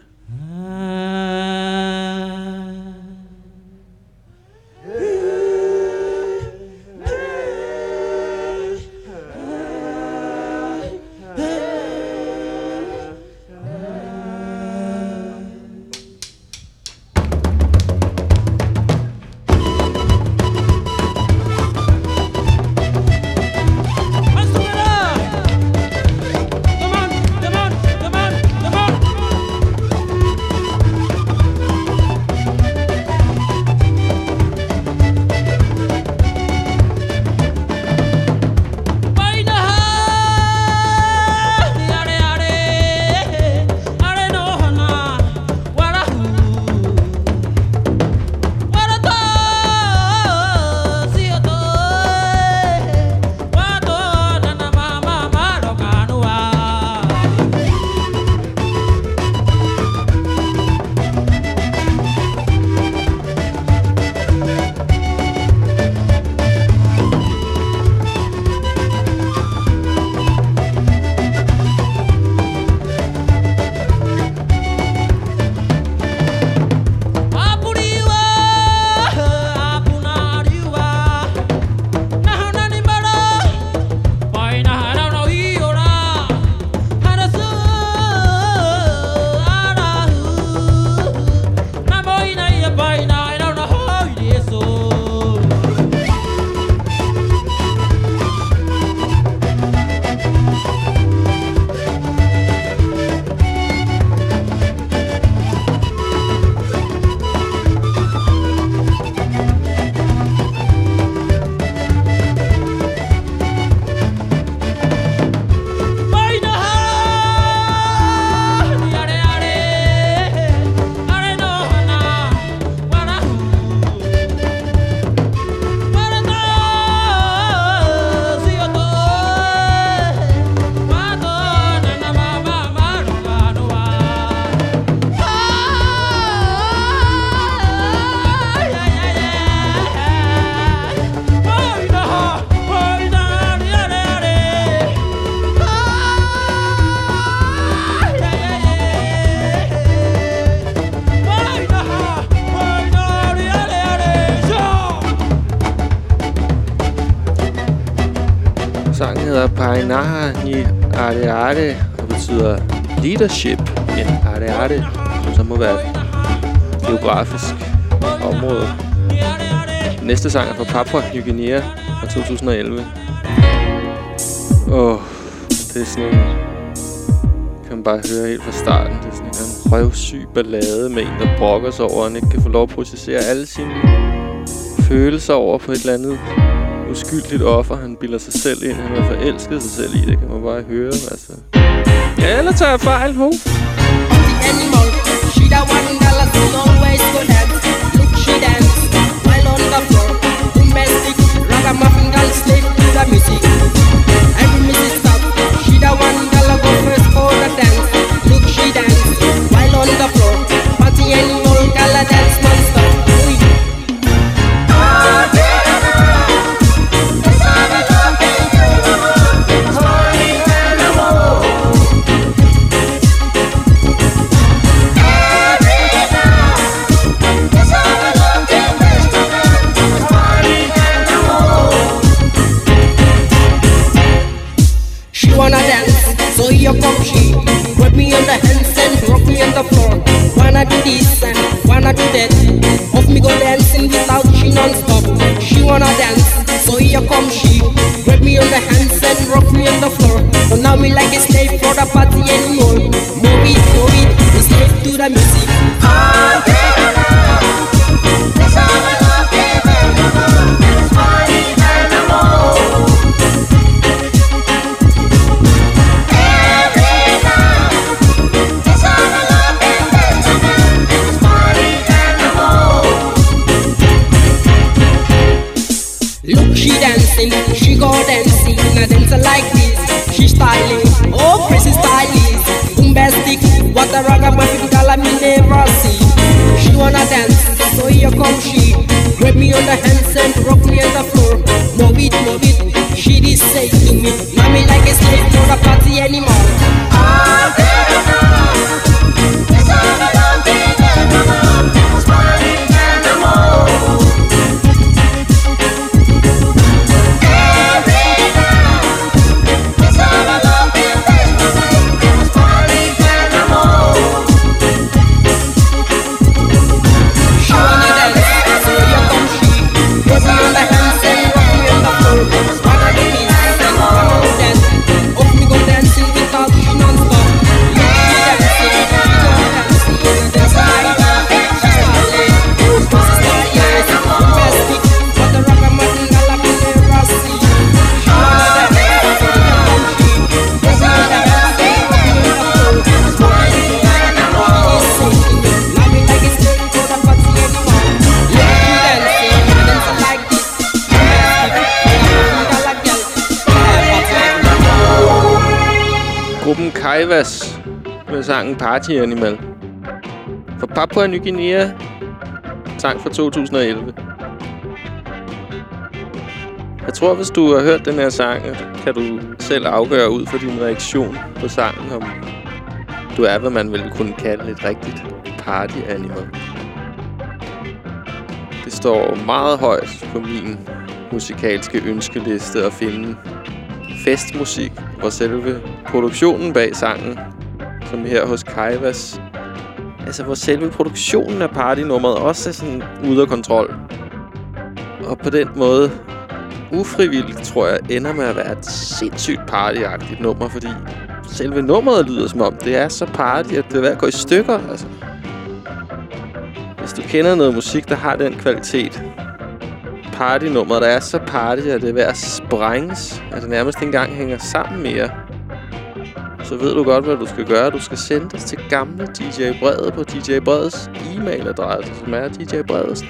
Areare og betyder leadership in Areare, som må være et geografisk område. Næste sang er fra Papua New Guinea fra 2011. Åh, oh, det er sådan en... Kan man bare høre helt fra starten. Det er sådan en røvsyg ballade med en, der brokker sig over, at han ikke kan få lov at processere alle sine følelser over på et eller andet uskyldigt offer. Han bilder sig selv ind. Han har forelsket sig selv i det, kan man bare høre. Altså. Ja, eller tager jeg fejl, ho? animal. She the one girl that always go dance. Look, she dance while on the floor. Domestic, ragamuffin girl slave to the music. Party Animal. For Papua Ny Guinea. Sang fra 2011. Jeg tror, hvis du har hørt den her sang, kan du selv afgøre ud fra din reaktion på sangen, om du er, hvad man ville kunne kalde et rigtigt party animal. Det står meget højt på min musikalske ønskeliste at finde festmusik, hvor selve produktionen bag sangen, som her hos Kaivas, altså hvor selve produktionen af partynummeret også er sådan ude af kontrol. Og på den måde, ufrivilligt, tror jeg, ender med at være et sindssygt partyagtigt nummer, fordi selve nummeret lyder som om, det er så party, at det er ved at gå i stykker, altså. Hvis du kender noget musik, der har den kvalitet, partynummer, der er så party, at det er ved at sprænges, at det nærmest ikke engang hænger sammen mere, så ved du godt, hvad du skal gøre. Du skal sende os til gamle DJ Brede på DJ Bredes e-mailadresse, som er djbredet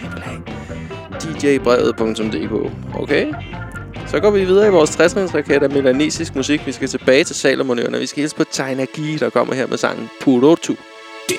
djbredet.dk. Okay? Så går vi videre i vores 60 raket af melanesisk musik. Vi skal tilbage til Salomonøerne. Vi skal hilse på Tainagi, der kommer her med sangen Purotu. DJ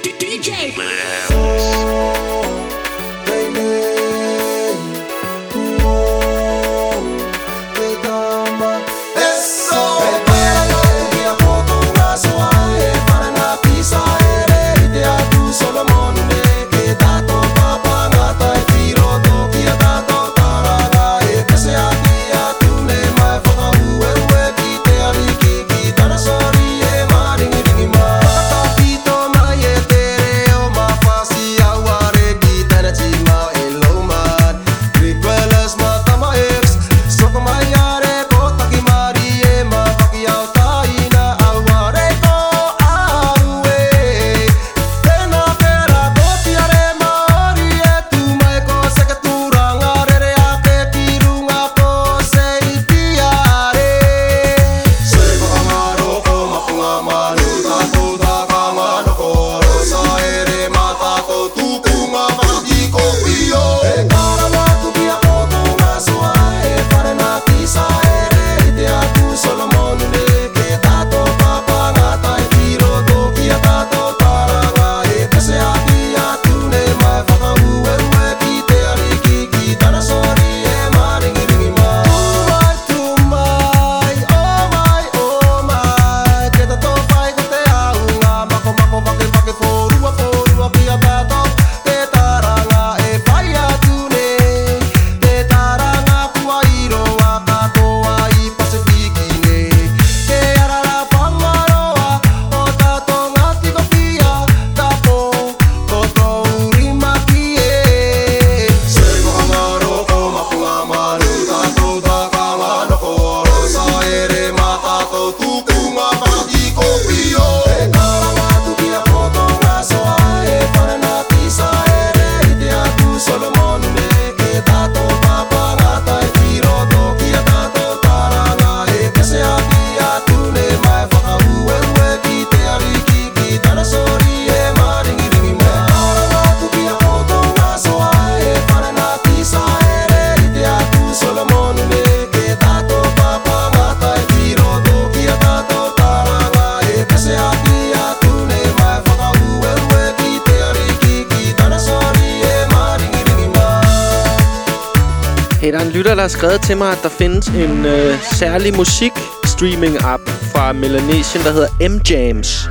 skrevet til mig, at der findes en øh, særlig musik-streaming-app fra Melanesien, der hedder M-Jams.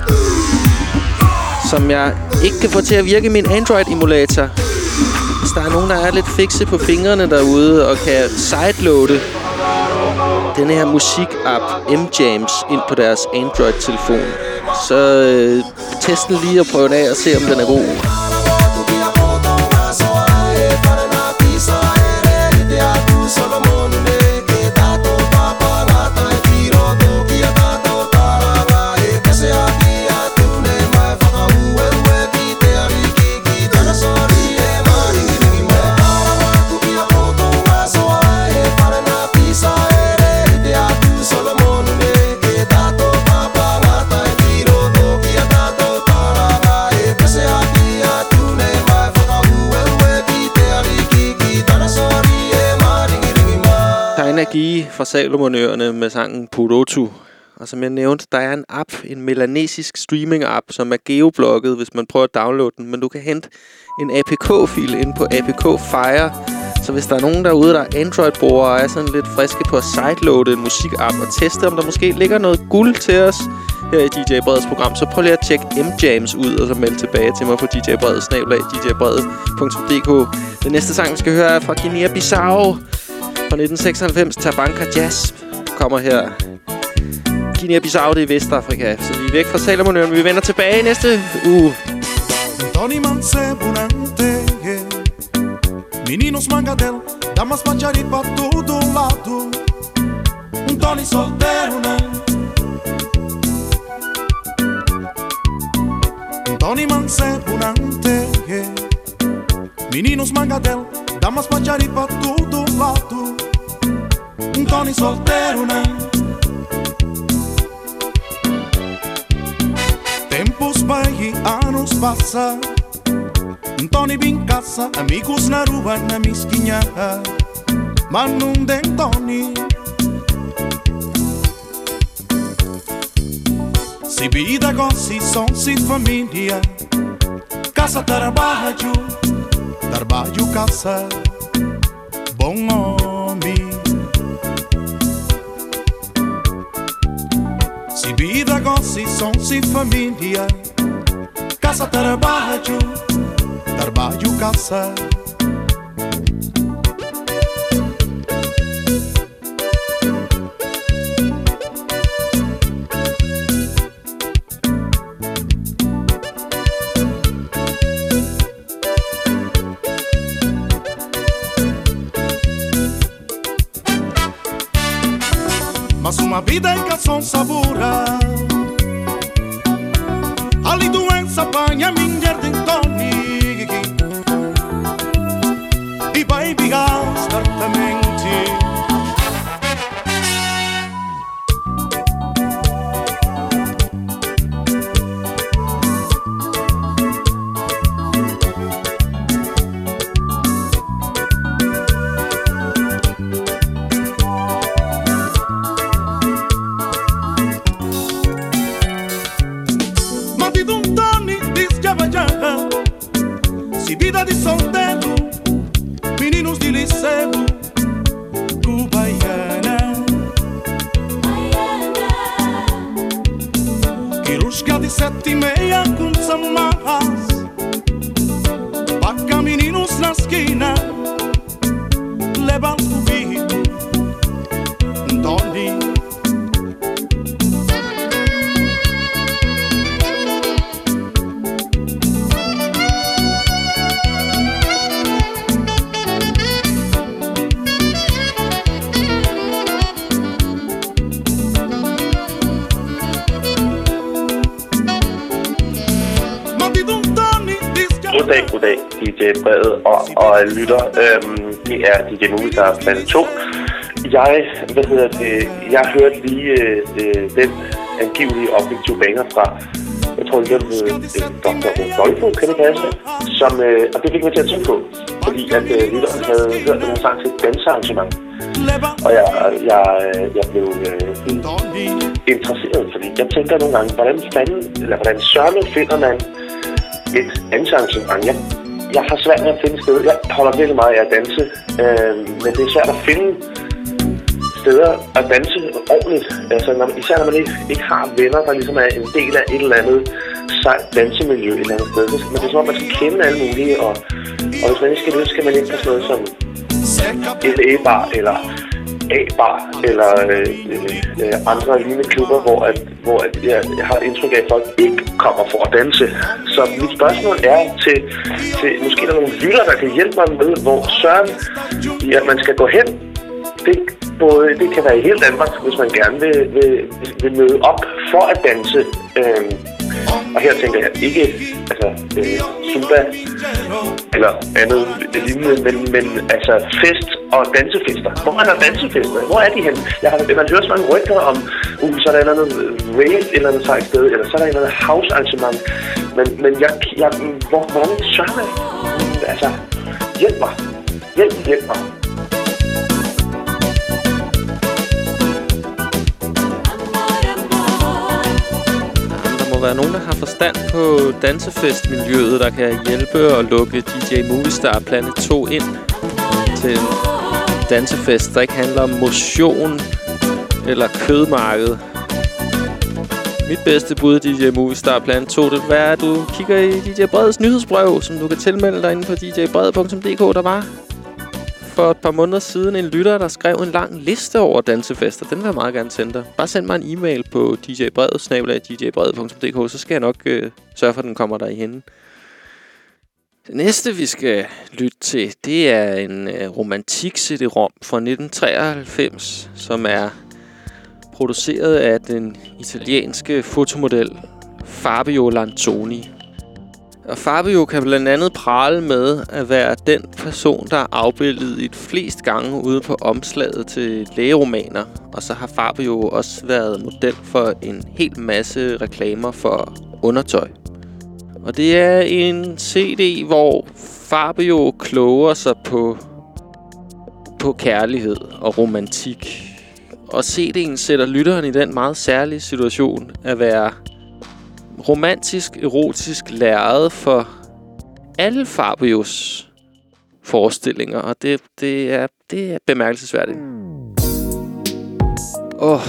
Som jeg ikke kan få til at virke i min Android-emulator. Hvis der er nogen, der er lidt fikse på fingrene derude og kan sideloade denne her musik-app M-Jams ind på deres Android-telefon, så øh, test den lige og prøv den af og se, om den er god. Salomonøerne med sangen Purotu. Og som jeg nævnte, der er en app, en melanesisk streaming-app, som er geoblokket, hvis man prøver at downloade den. Men du kan hente en APK-fil ind på APK Fire. Så hvis der er nogen derude, der er Android-brugere og er sådan lidt friske på at sideloade en musik-app og teste, om der måske ligger noget guld til os her i DJ Breds program, så prøv lige at tjekke M-Jams ud, og så meld tilbage til mig på djbredet, snablag djbredet.dk. Den næste sang, vi skal høre, er fra Guinea-Bissau fra 1996. Tabanka Jazz kommer her. Guinea-Bissau, det er Vestafrika. Så vi er væk fra Salomonøen, men vi vender tilbage i næste uge. Tony Mancebunante Meninos mangadel Damas mangiare pra todo lado Um Tony solteiro, né? Um Tony Mancebunante Meninos mangadel Damas mangiare pra todo lado Um Tony solteiro, né? Tempos vai e anos passa Tony bin casa, amigos na rua, na mesquinha Mas não tem Tony. Se vida gosta, som, se família Casa trabalho, trabalho casa Bom homem Se vida gosta, som, se família. Casa trabalho trabalho caça. Mas uma vida em canção sabura. Ali doença apanha minha de Tony e vai brigar og, og lytter. Øhm, det er DJ Movie, der er blandt to. Jeg, hvad hedder det, jeg hørte lige øh, øh den angivelige objektive banger fra, jeg tror, det er den øh, Dr. Rolfo, kan det passe? Som, øh, og det fik mig til at tænke på, fordi at øh, lytteren havde hørt den her sang til et dansearrangement. Og jeg, jeg, øh, jeg blev øh, interesseret, fordi jeg tænker nogle gange, hvordan fanden, eller hvordan sørme finder man et dansearrangement? Jeg jeg har svært ved at finde sted. Jeg holder virkelig meget af at danse, øh, men det er svært at finde steder at danse ordentligt. Altså, når, især når man ikke, ikke har venner, der ligesom er en del af et eller andet sejt dansemiljø et eller andet sted. Så, men det er som om, man skal kende alle mulige, og, og hvis man ikke skal det, skal man ind på sådan noget som LA-bar, eller A-bar, eller øh, øh, andre lignende klubber, hvor, at, hvor at jeg, jeg har indtryk af, at folk ikke kommer for at danse. Så mit spørgsmål er til, til måske der er nogle lytter, der kan hjælpe mig med, hvor søren at man skal gå hen. Det, både, det kan være i hele Danmark, hvis man gerne vil, vil, vil møde op for at danse. Øh, og her tænker jeg ikke altså, øh, Zumba eller andet lignende, men, men altså fest og dansefester. Hvor er der dansefester? Hvor er de henne? Jeg har, man hører så mange rygter om, uh, så er der et eller andet øh, rave et eller andet sejt sted, eller så er der et eller andet house arrangement. Men, men jeg, jeg, hvor, hvordan sørger jeg? Altså, hjælp mig. Hjælp, hjælp mig. Må være nogen, der har forstand på dansefestmiljøet, der kan hjælpe og lukke DJ Movistar Planet 2 ind til en dansefest, der ikke handler om motion eller kødmarked. Mit bedste bud, DJ Movistar Planet 2, det er, at du kigger i DJ Breds nyhedsbrev, som du kan tilmelde dig inde på djbred.dk, der var for et par måneder siden en lytter, der skrev en lang liste over dansefester. Den vil jeg meget gerne sende dig. Bare send mig en e-mail på djbred.dk, så skal jeg nok øh, sørge for, at den kommer der i hende. Det næste, vi skal lytte til, det er en øh, romantik CD-rom fra 1993, som er produceret af den italienske fotomodel Fabio Lantoni. Og Fabio kan blandt andet prale med at være den person, der er afbildet i flest gange ude på omslaget til lægeromaner. Og så har Fabio også været model for en hel masse reklamer for undertøj. Og det er en CD, hvor Fabio kloger sig på, på kærlighed og romantik. Og CD'en sætter lytteren i den meget særlige situation at være romantisk, erotisk lærred for alle Fabios forestillinger, og det, det, er, det er bemærkelsesværdigt. Åh, oh,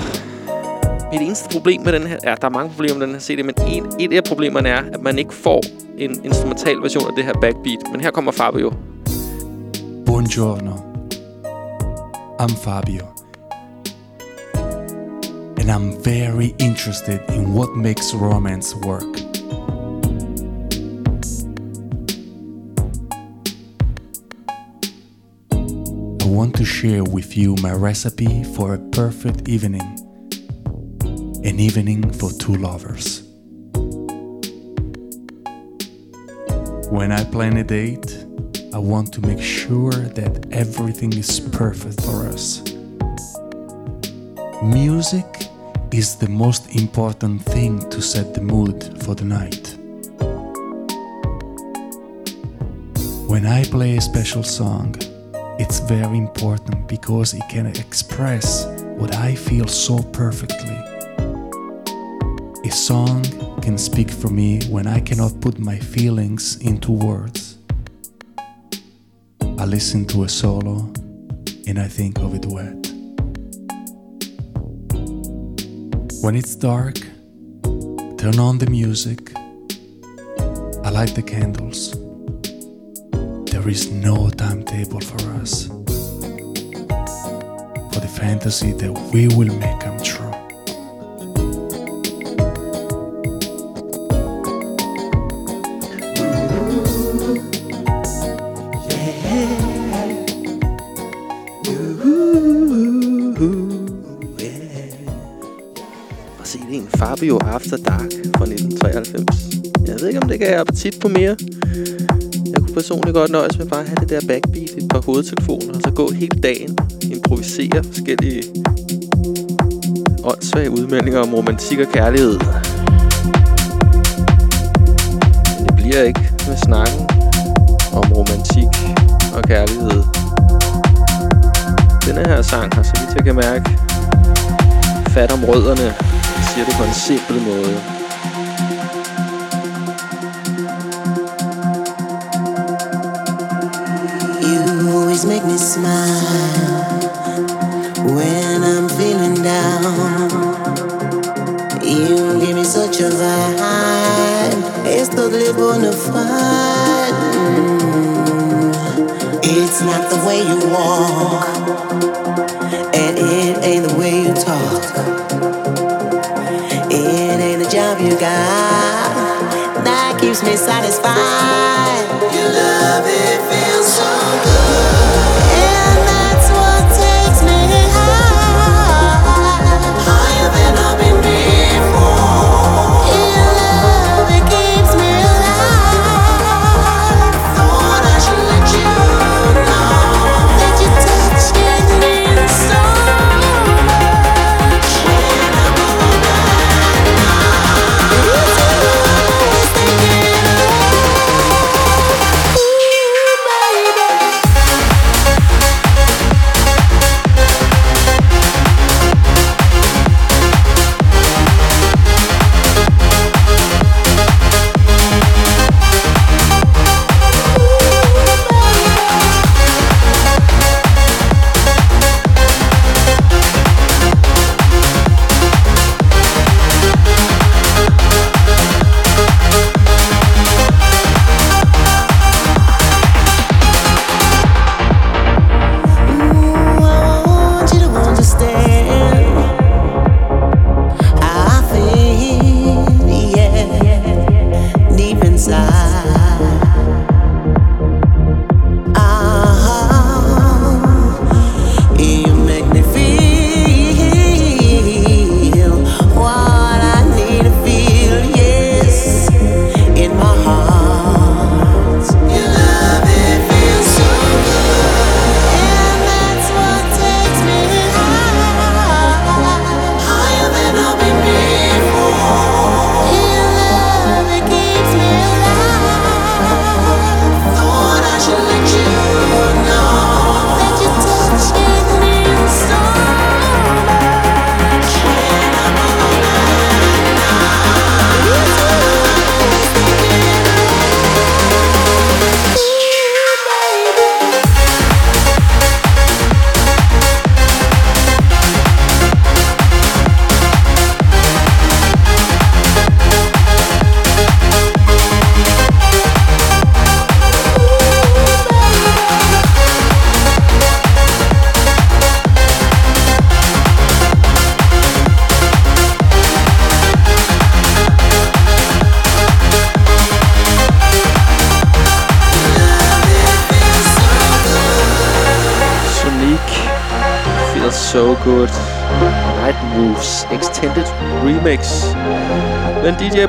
mit eneste problem med den her... Ja, der er mange problemer med den her CD, men en, et af problemerne er, at man ikke får en instrumental version af det her backbeat. Men her kommer Fabio. Buongiorno. I'm Fabio. And I'm very interested in what makes romance work. I want to share with you my recipe for a perfect evening. An evening for two lovers. When I plan a date, I want to make sure that everything is perfect for us. Music is the most important thing to set the mood for the night. When I play a special song, it's very important because it can express what I feel so perfectly. A song can speak for me when I cannot put my feelings into words. I listen to a solo and I think of a duet. When it's dark, turn on the music. I light the candles. There is no timetable for us. For the fantasy that we will make After Dark fra 1993. Jeg ved ikke, om det gav appetit på mere. Jeg kunne personligt godt nøjes med bare at have det der backbeat, et par hovedtelefoner, og så gå hele dagen, improvisere forskellige åndssvage udmeldinger om romantik og kærlighed. Men det bliver ikke med snakken om romantik og kærlighed. Denne her sang har, så vidt jeg kan mærke, fat om rødderne. Siger det på en simpel måde. always make me smile when I'm feeling down. You give me such a vibe. It's totally bona fide. Mm. It's not the way you walk, satisfied. Your love, it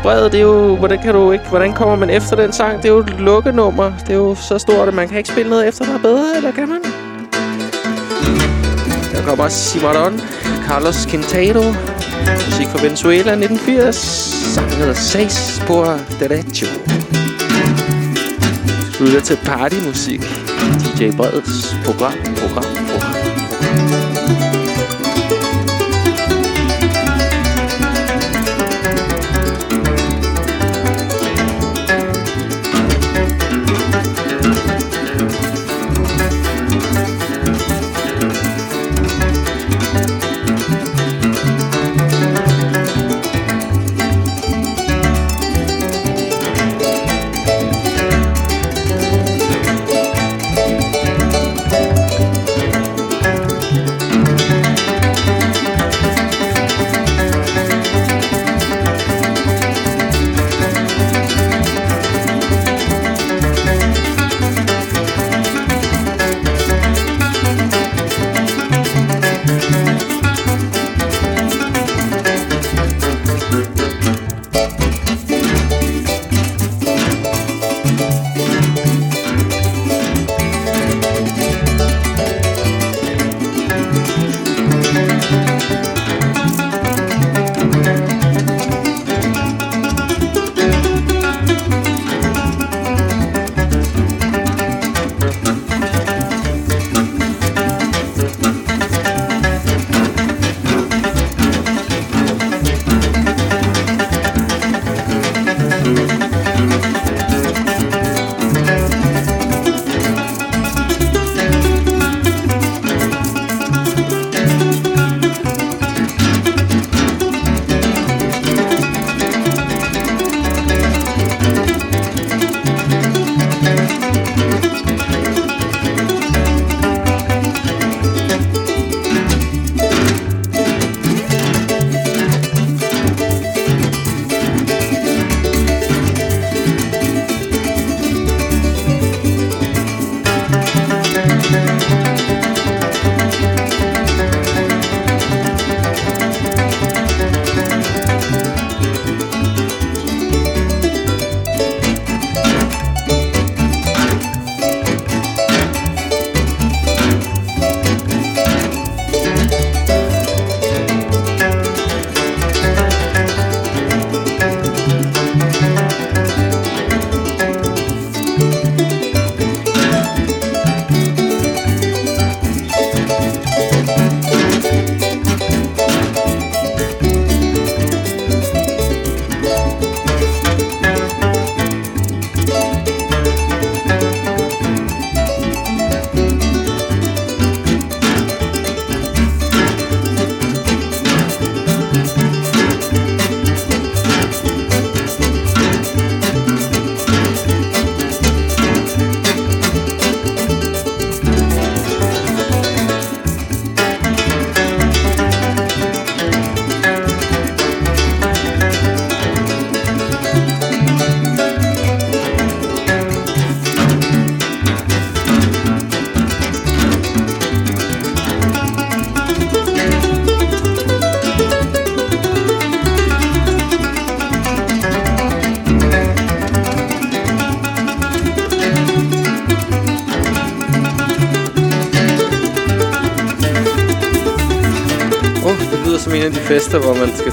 Men det er jo... Hvordan kan du ikke... Hvordan kommer man efter den sang? Det er jo et lukkenummer. Det er jo så stort, at man kan ikke spille noget efter, der er bedre, eller kan man? Der kommer også Simaron, Carlos Quintado, musik fra Venezuela 1980. Sangen hedder Seis por Derecho. Slutter til partymusik. DJ Breds program, program, program. program.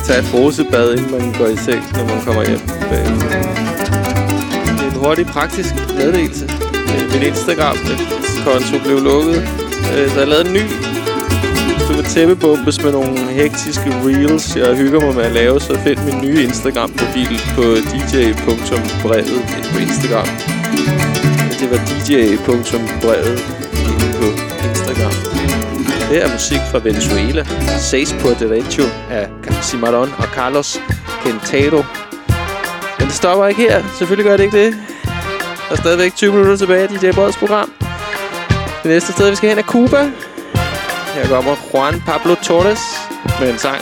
Tage et brusebad, inden man går i seng, når man kommer hjem bagefter. Det er en hurtig, praktisk meddelelse. Øh, min Instagram-konto blev lukket, øh, så jeg lavede en ny. Hvis du vil tæppebombes med nogle hektiske reels, jeg hygger mig med at lave, så find min nye Instagram-profil på dj.brevet på Instagram. Det var dj.brevet på Instagram. Det er musik fra Venezuela. Seis på Derecho af Cimarron og Carlos Quintero. Men det stopper ikke her. Selvfølgelig gør det ikke det. Der er stadigvæk 20 minutter tilbage i DJ Breds program. Det næste sted, vi skal hen, er Cuba. Her kommer Juan Pablo Torres med en sang,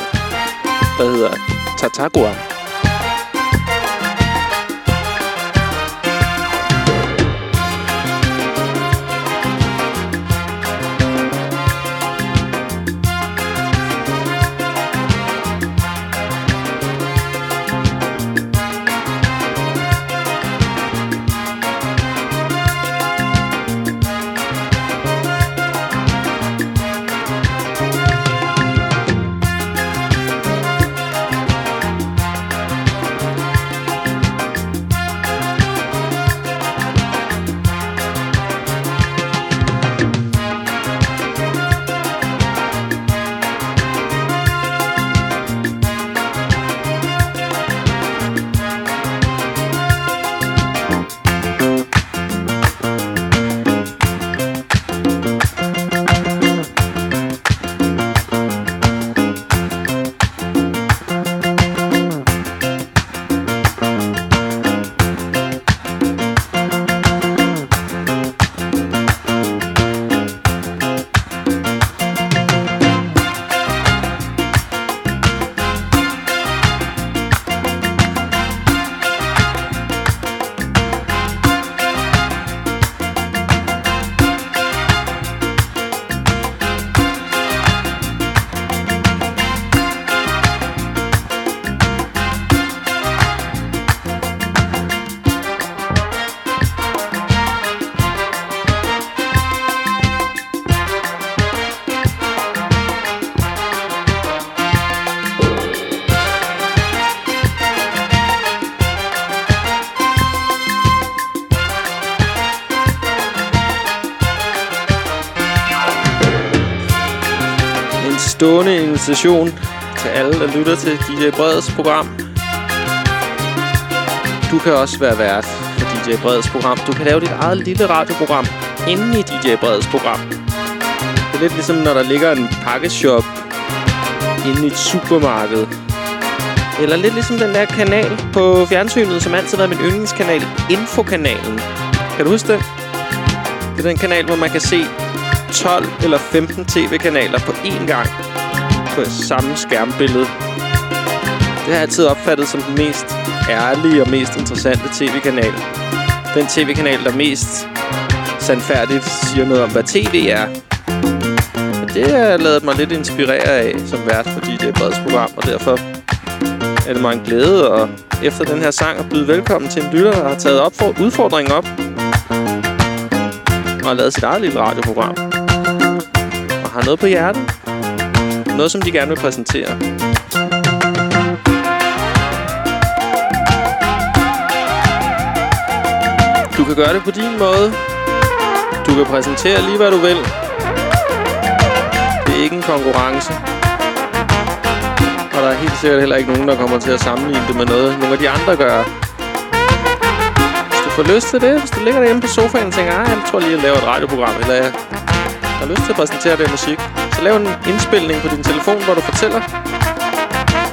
der hedder Tatagua. Stående invitation til alle, der lytter til DJ Breds program. Du kan også være vært for DJ Breds program. Du kan lave dit eget lille radioprogram inde i DJ Breds program. Det er lidt ligesom, når der ligger en pakkeshop inde i et supermarked. Eller lidt ligesom den der kanal på fjernsynet, som altid har været min yndlingskanal. Infokanalen. Kan du huske det? Det er den kanal, hvor man kan se 12 eller 15 tv-kanaler på én gang på samme skærmbillede. Det har jeg altid opfattet som den mest ærlige og mest interessante tv-kanal. Den tv-kanal, der mest sandfærdigt siger noget om, hvad tv er. Og det har jeg lavet mig lidt inspirere af som vært for er et program, og derfor er det mig en glæde og efter den her sang at byde velkommen til en lytter, der har taget op for udfordringen op og har lavet sit eget lille radioprogram. Og har noget på hjertet. Noget, som de gerne vil præsentere. Du kan gøre det på din måde. Du kan præsentere lige, hvad du vil. Det er ikke en konkurrence. Og der er helt sikkert heller ikke nogen, der kommer til at sammenligne det med noget, nogle af de andre gør. Hvis du får lyst til det, hvis du ligger derhjemme på sofaen og tænker, ah, jeg tror lige, at lave et radioprogram, eller jeg har lyst til at præsentere det musik, lav en indspilning på din telefon, hvor du fortæller,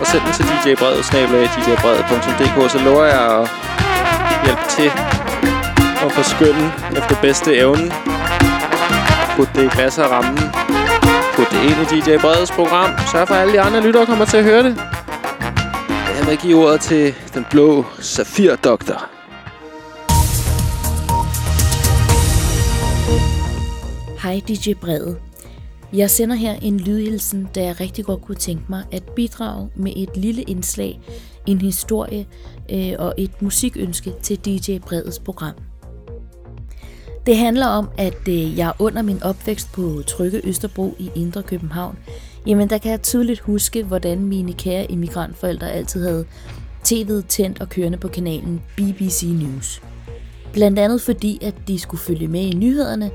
og send den til djbredet, snabelag djbred.dk, så lover jeg at hjælpe til at forskynde efter bedste evne. Put det i glas af rammen. Put det ind i DJ Breds program. Sørg for, at alle de andre lyttere kommer til at høre det. Jeg vil give ordet til den blå Safir-doktor. Hej DJ Brede. Jeg sender her en lydhilsen, da jeg rigtig godt kunne tænke mig at bidrage med et lille indslag, en historie øh, og et musikønske til DJ Bredes program. Det handler om, at øh, jeg under min opvækst på Trygge Østerbro i Indre København jamen der kan jeg tydeligt huske, hvordan mine kære immigrantforældre altid havde tv'et tændt og kørende på kanalen BBC News. Blandt andet fordi, at de skulle følge med i nyhederne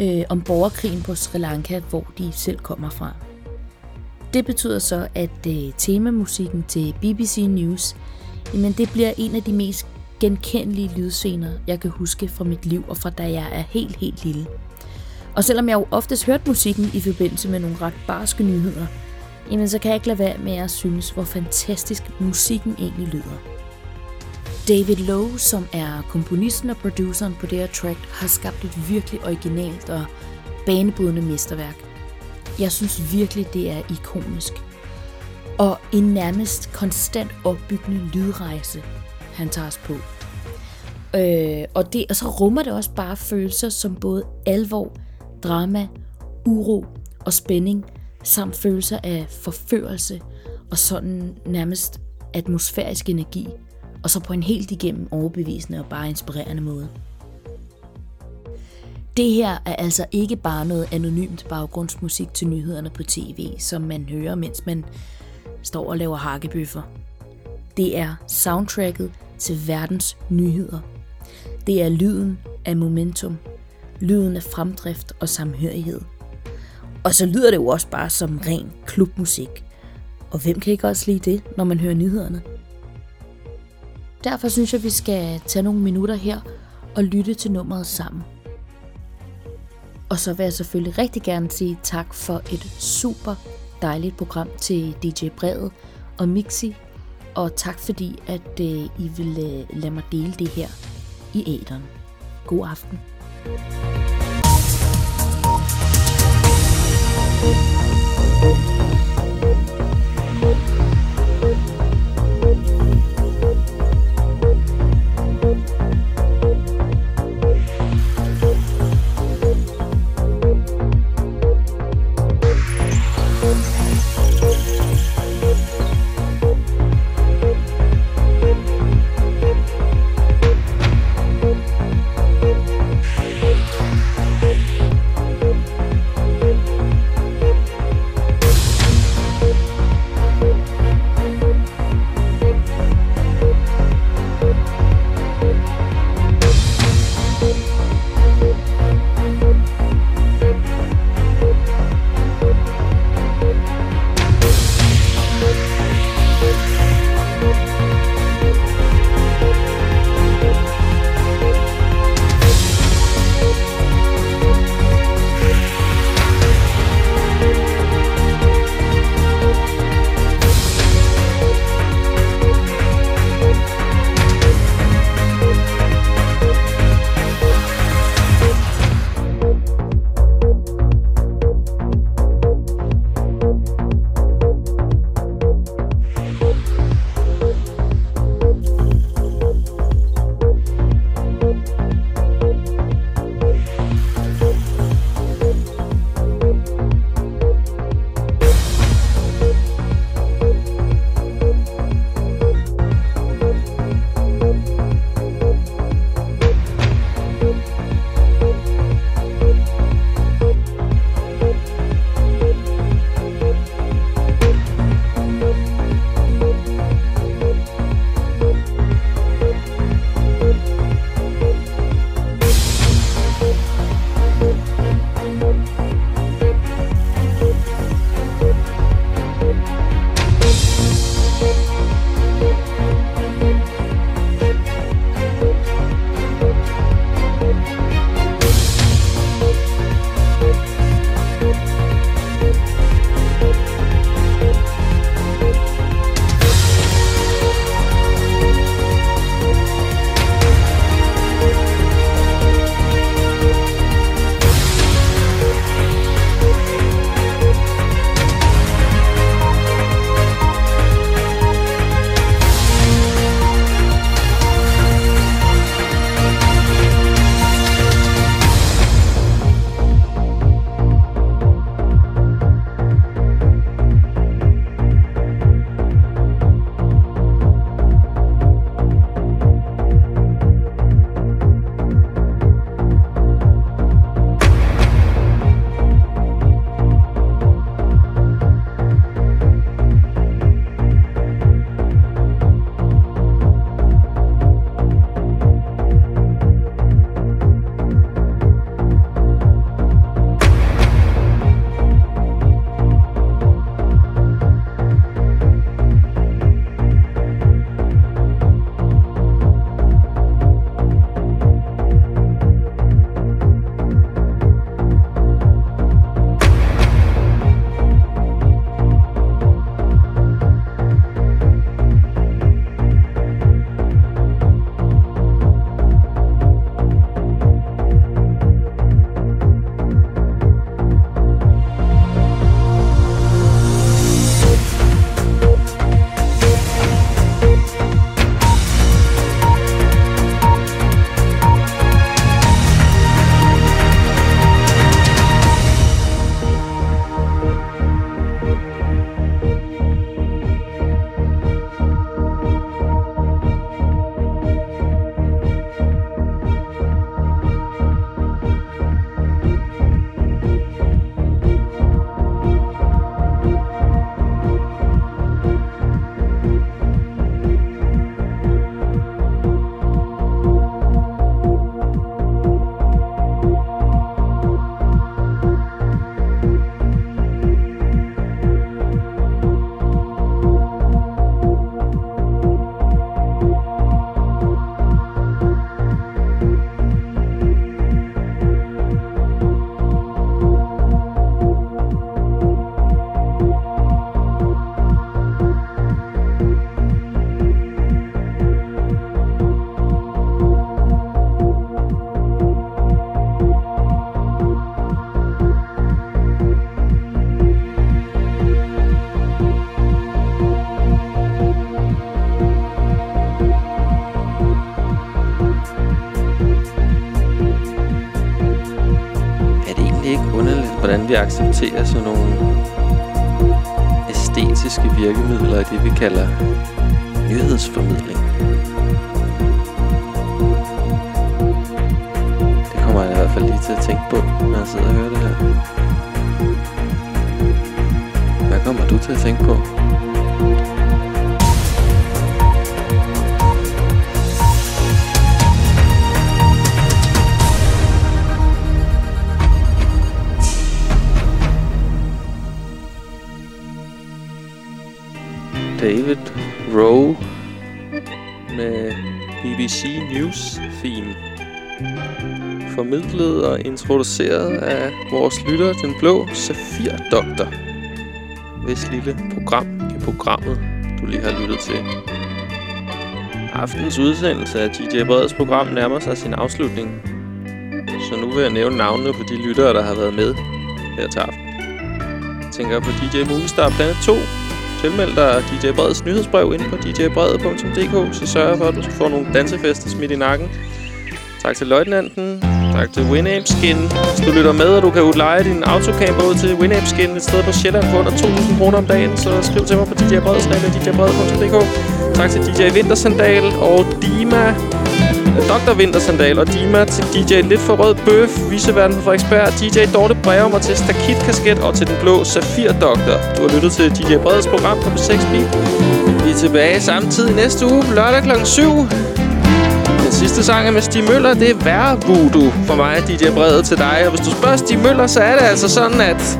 øh, om borgerkrigen på Sri Lanka, hvor de selv kommer fra. Det betyder så, at øh, temamusikken til BBC News, jamen det bliver en af de mest genkendelige lydscener, jeg kan huske fra mit liv og fra da jeg er helt, helt lille. Og selvom jeg jo oftest hørt musikken i forbindelse med nogle ret barske nyheder, jamen så kan jeg ikke lade være med at synes, hvor fantastisk musikken egentlig lyder. David Lowe, som er komponisten og produceren på det her track, har skabt et virkelig originalt og banebrydende mesterværk. Jeg synes virkelig, det er ikonisk. Og en nærmest konstant opbyggende lydrejse, han tager os på. Øh, og, det, og så rummer det også bare følelser som både alvor, drama, uro og spænding, samt følelser af forførelse og sådan nærmest atmosfærisk energi, og så på en helt igennem overbevisende og bare inspirerende måde. Det her er altså ikke bare noget anonymt baggrundsmusik til nyhederne på tv, som man hører, mens man står og laver hakkebøffer. Det er soundtracket til verdens nyheder. Det er lyden af momentum, lyden af fremdrift og samhørighed. Og så lyder det jo også bare som ren klubmusik. Og hvem kan ikke også lide det, når man hører nyhederne? Derfor synes jeg, vi skal tage nogle minutter her og lytte til nummeret sammen. Og så vil jeg selvfølgelig rigtig gerne sige tak for et super dejligt program til DJ Brevet og Mixi. Og tak fordi, at øh, I ville øh, lade mig dele det her i æderen. God aften. vi accepterer sådan nogle æstetiske virkemidler i det, vi kalder nyhedsformidling. Det kommer jeg i hvert fald lige til at tænke på, når jeg sidder og hører det her. Hvad kommer du til at tænke på? David Rowe med BBC News theme. Formidlet og introduceret af vores lytter, den blå Safir Doktor. Hvis lille program i programmet, du lige har lyttet til. Aftens udsendelse af DJ Breds program nærmer sig sin afslutning. Så nu vil jeg nævne navnene på de lyttere, der har været med her til aften. Jeg tænker på DJ Movistar Planet 2, Tilmeld dig DJ Breds nyhedsbrev inde på djbred.dk, så sørg for, at du får nogle dansefester smidt i nakken. Tak til Løjtnanten. Tak til Winamp Skin. Hvis du lytter med, og du kan udleje din autocamper ud til Winamp Skin et sted på Sjælland for under 2.000 kroner om dagen, så skriv til mig på djbred.dk. Tak til DJ Vintersandal og Dima Dr. Vintersandal og Dima til DJ Lidt for Rød Bøf, viseverden på Frederiksberg, DJ Dorte Breum og til Stakit Kasket og til den blå Safir Doktor. Du har lyttet til DJ Breds program på 6 Beat. Vi er tilbage samtidig næste uge, lørdag kl. 7. Den sidste sang er med Stig Møller, det er Vær Voodoo for mig, DJ Brede til dig. Og hvis du spørger Stig Møller, så er det altså sådan, at...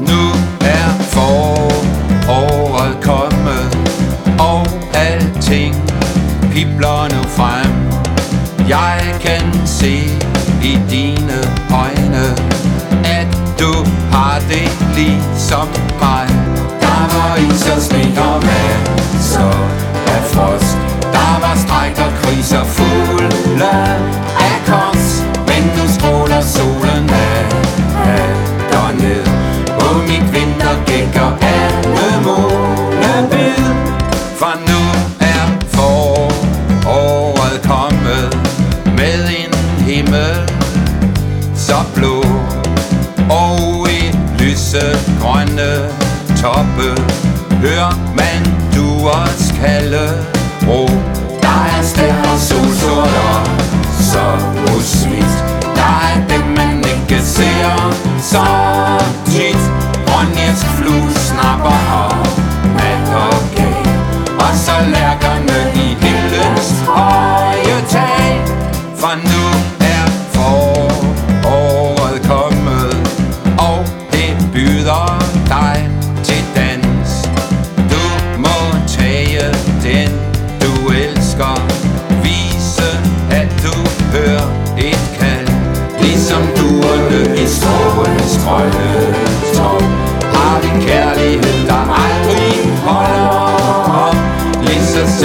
Nu er foråret kommet, og alting pibler nu. Jeg kan se i dine øjne, at du har det ligesom mig. Der var is og sne og masser af frost. Der var stræk og kris og fugle af kors. Men nu stråler solen af, af derned. På mit vintergæk og anemone For toppe Hør man duers kalde ro Der er stær og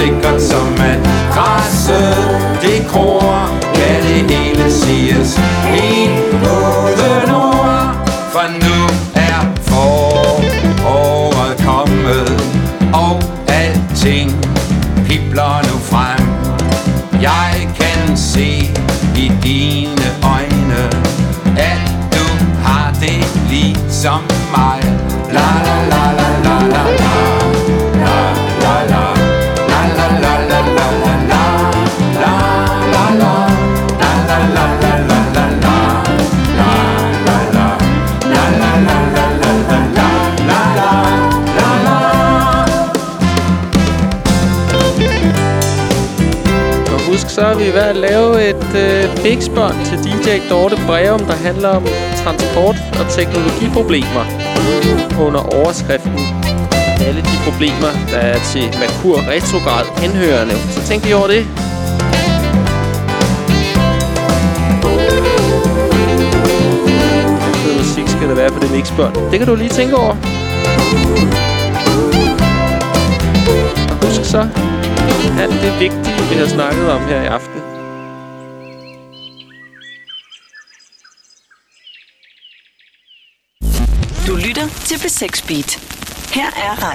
sikkert som at græsse det gror Kan det hele siges. En uden ord For nu er foråret kommet Og alting pipler nu frem. Jeg kan se i dine øjne At du har det ligesom mig. Øh, mixbånd til DJ Dorte Breum, der handler om transport og teknologiproblemer under overskriften alle de problemer, der er til Merkur Retrograd henhørende. Så tænk lige over det. Hvad musik skal der være på det mixbånd? Det kan du lige tænke over. Og husk så, alt det vigtige, vi har snakket om her i aften. Du lytter til B6 Beat. Her er Radio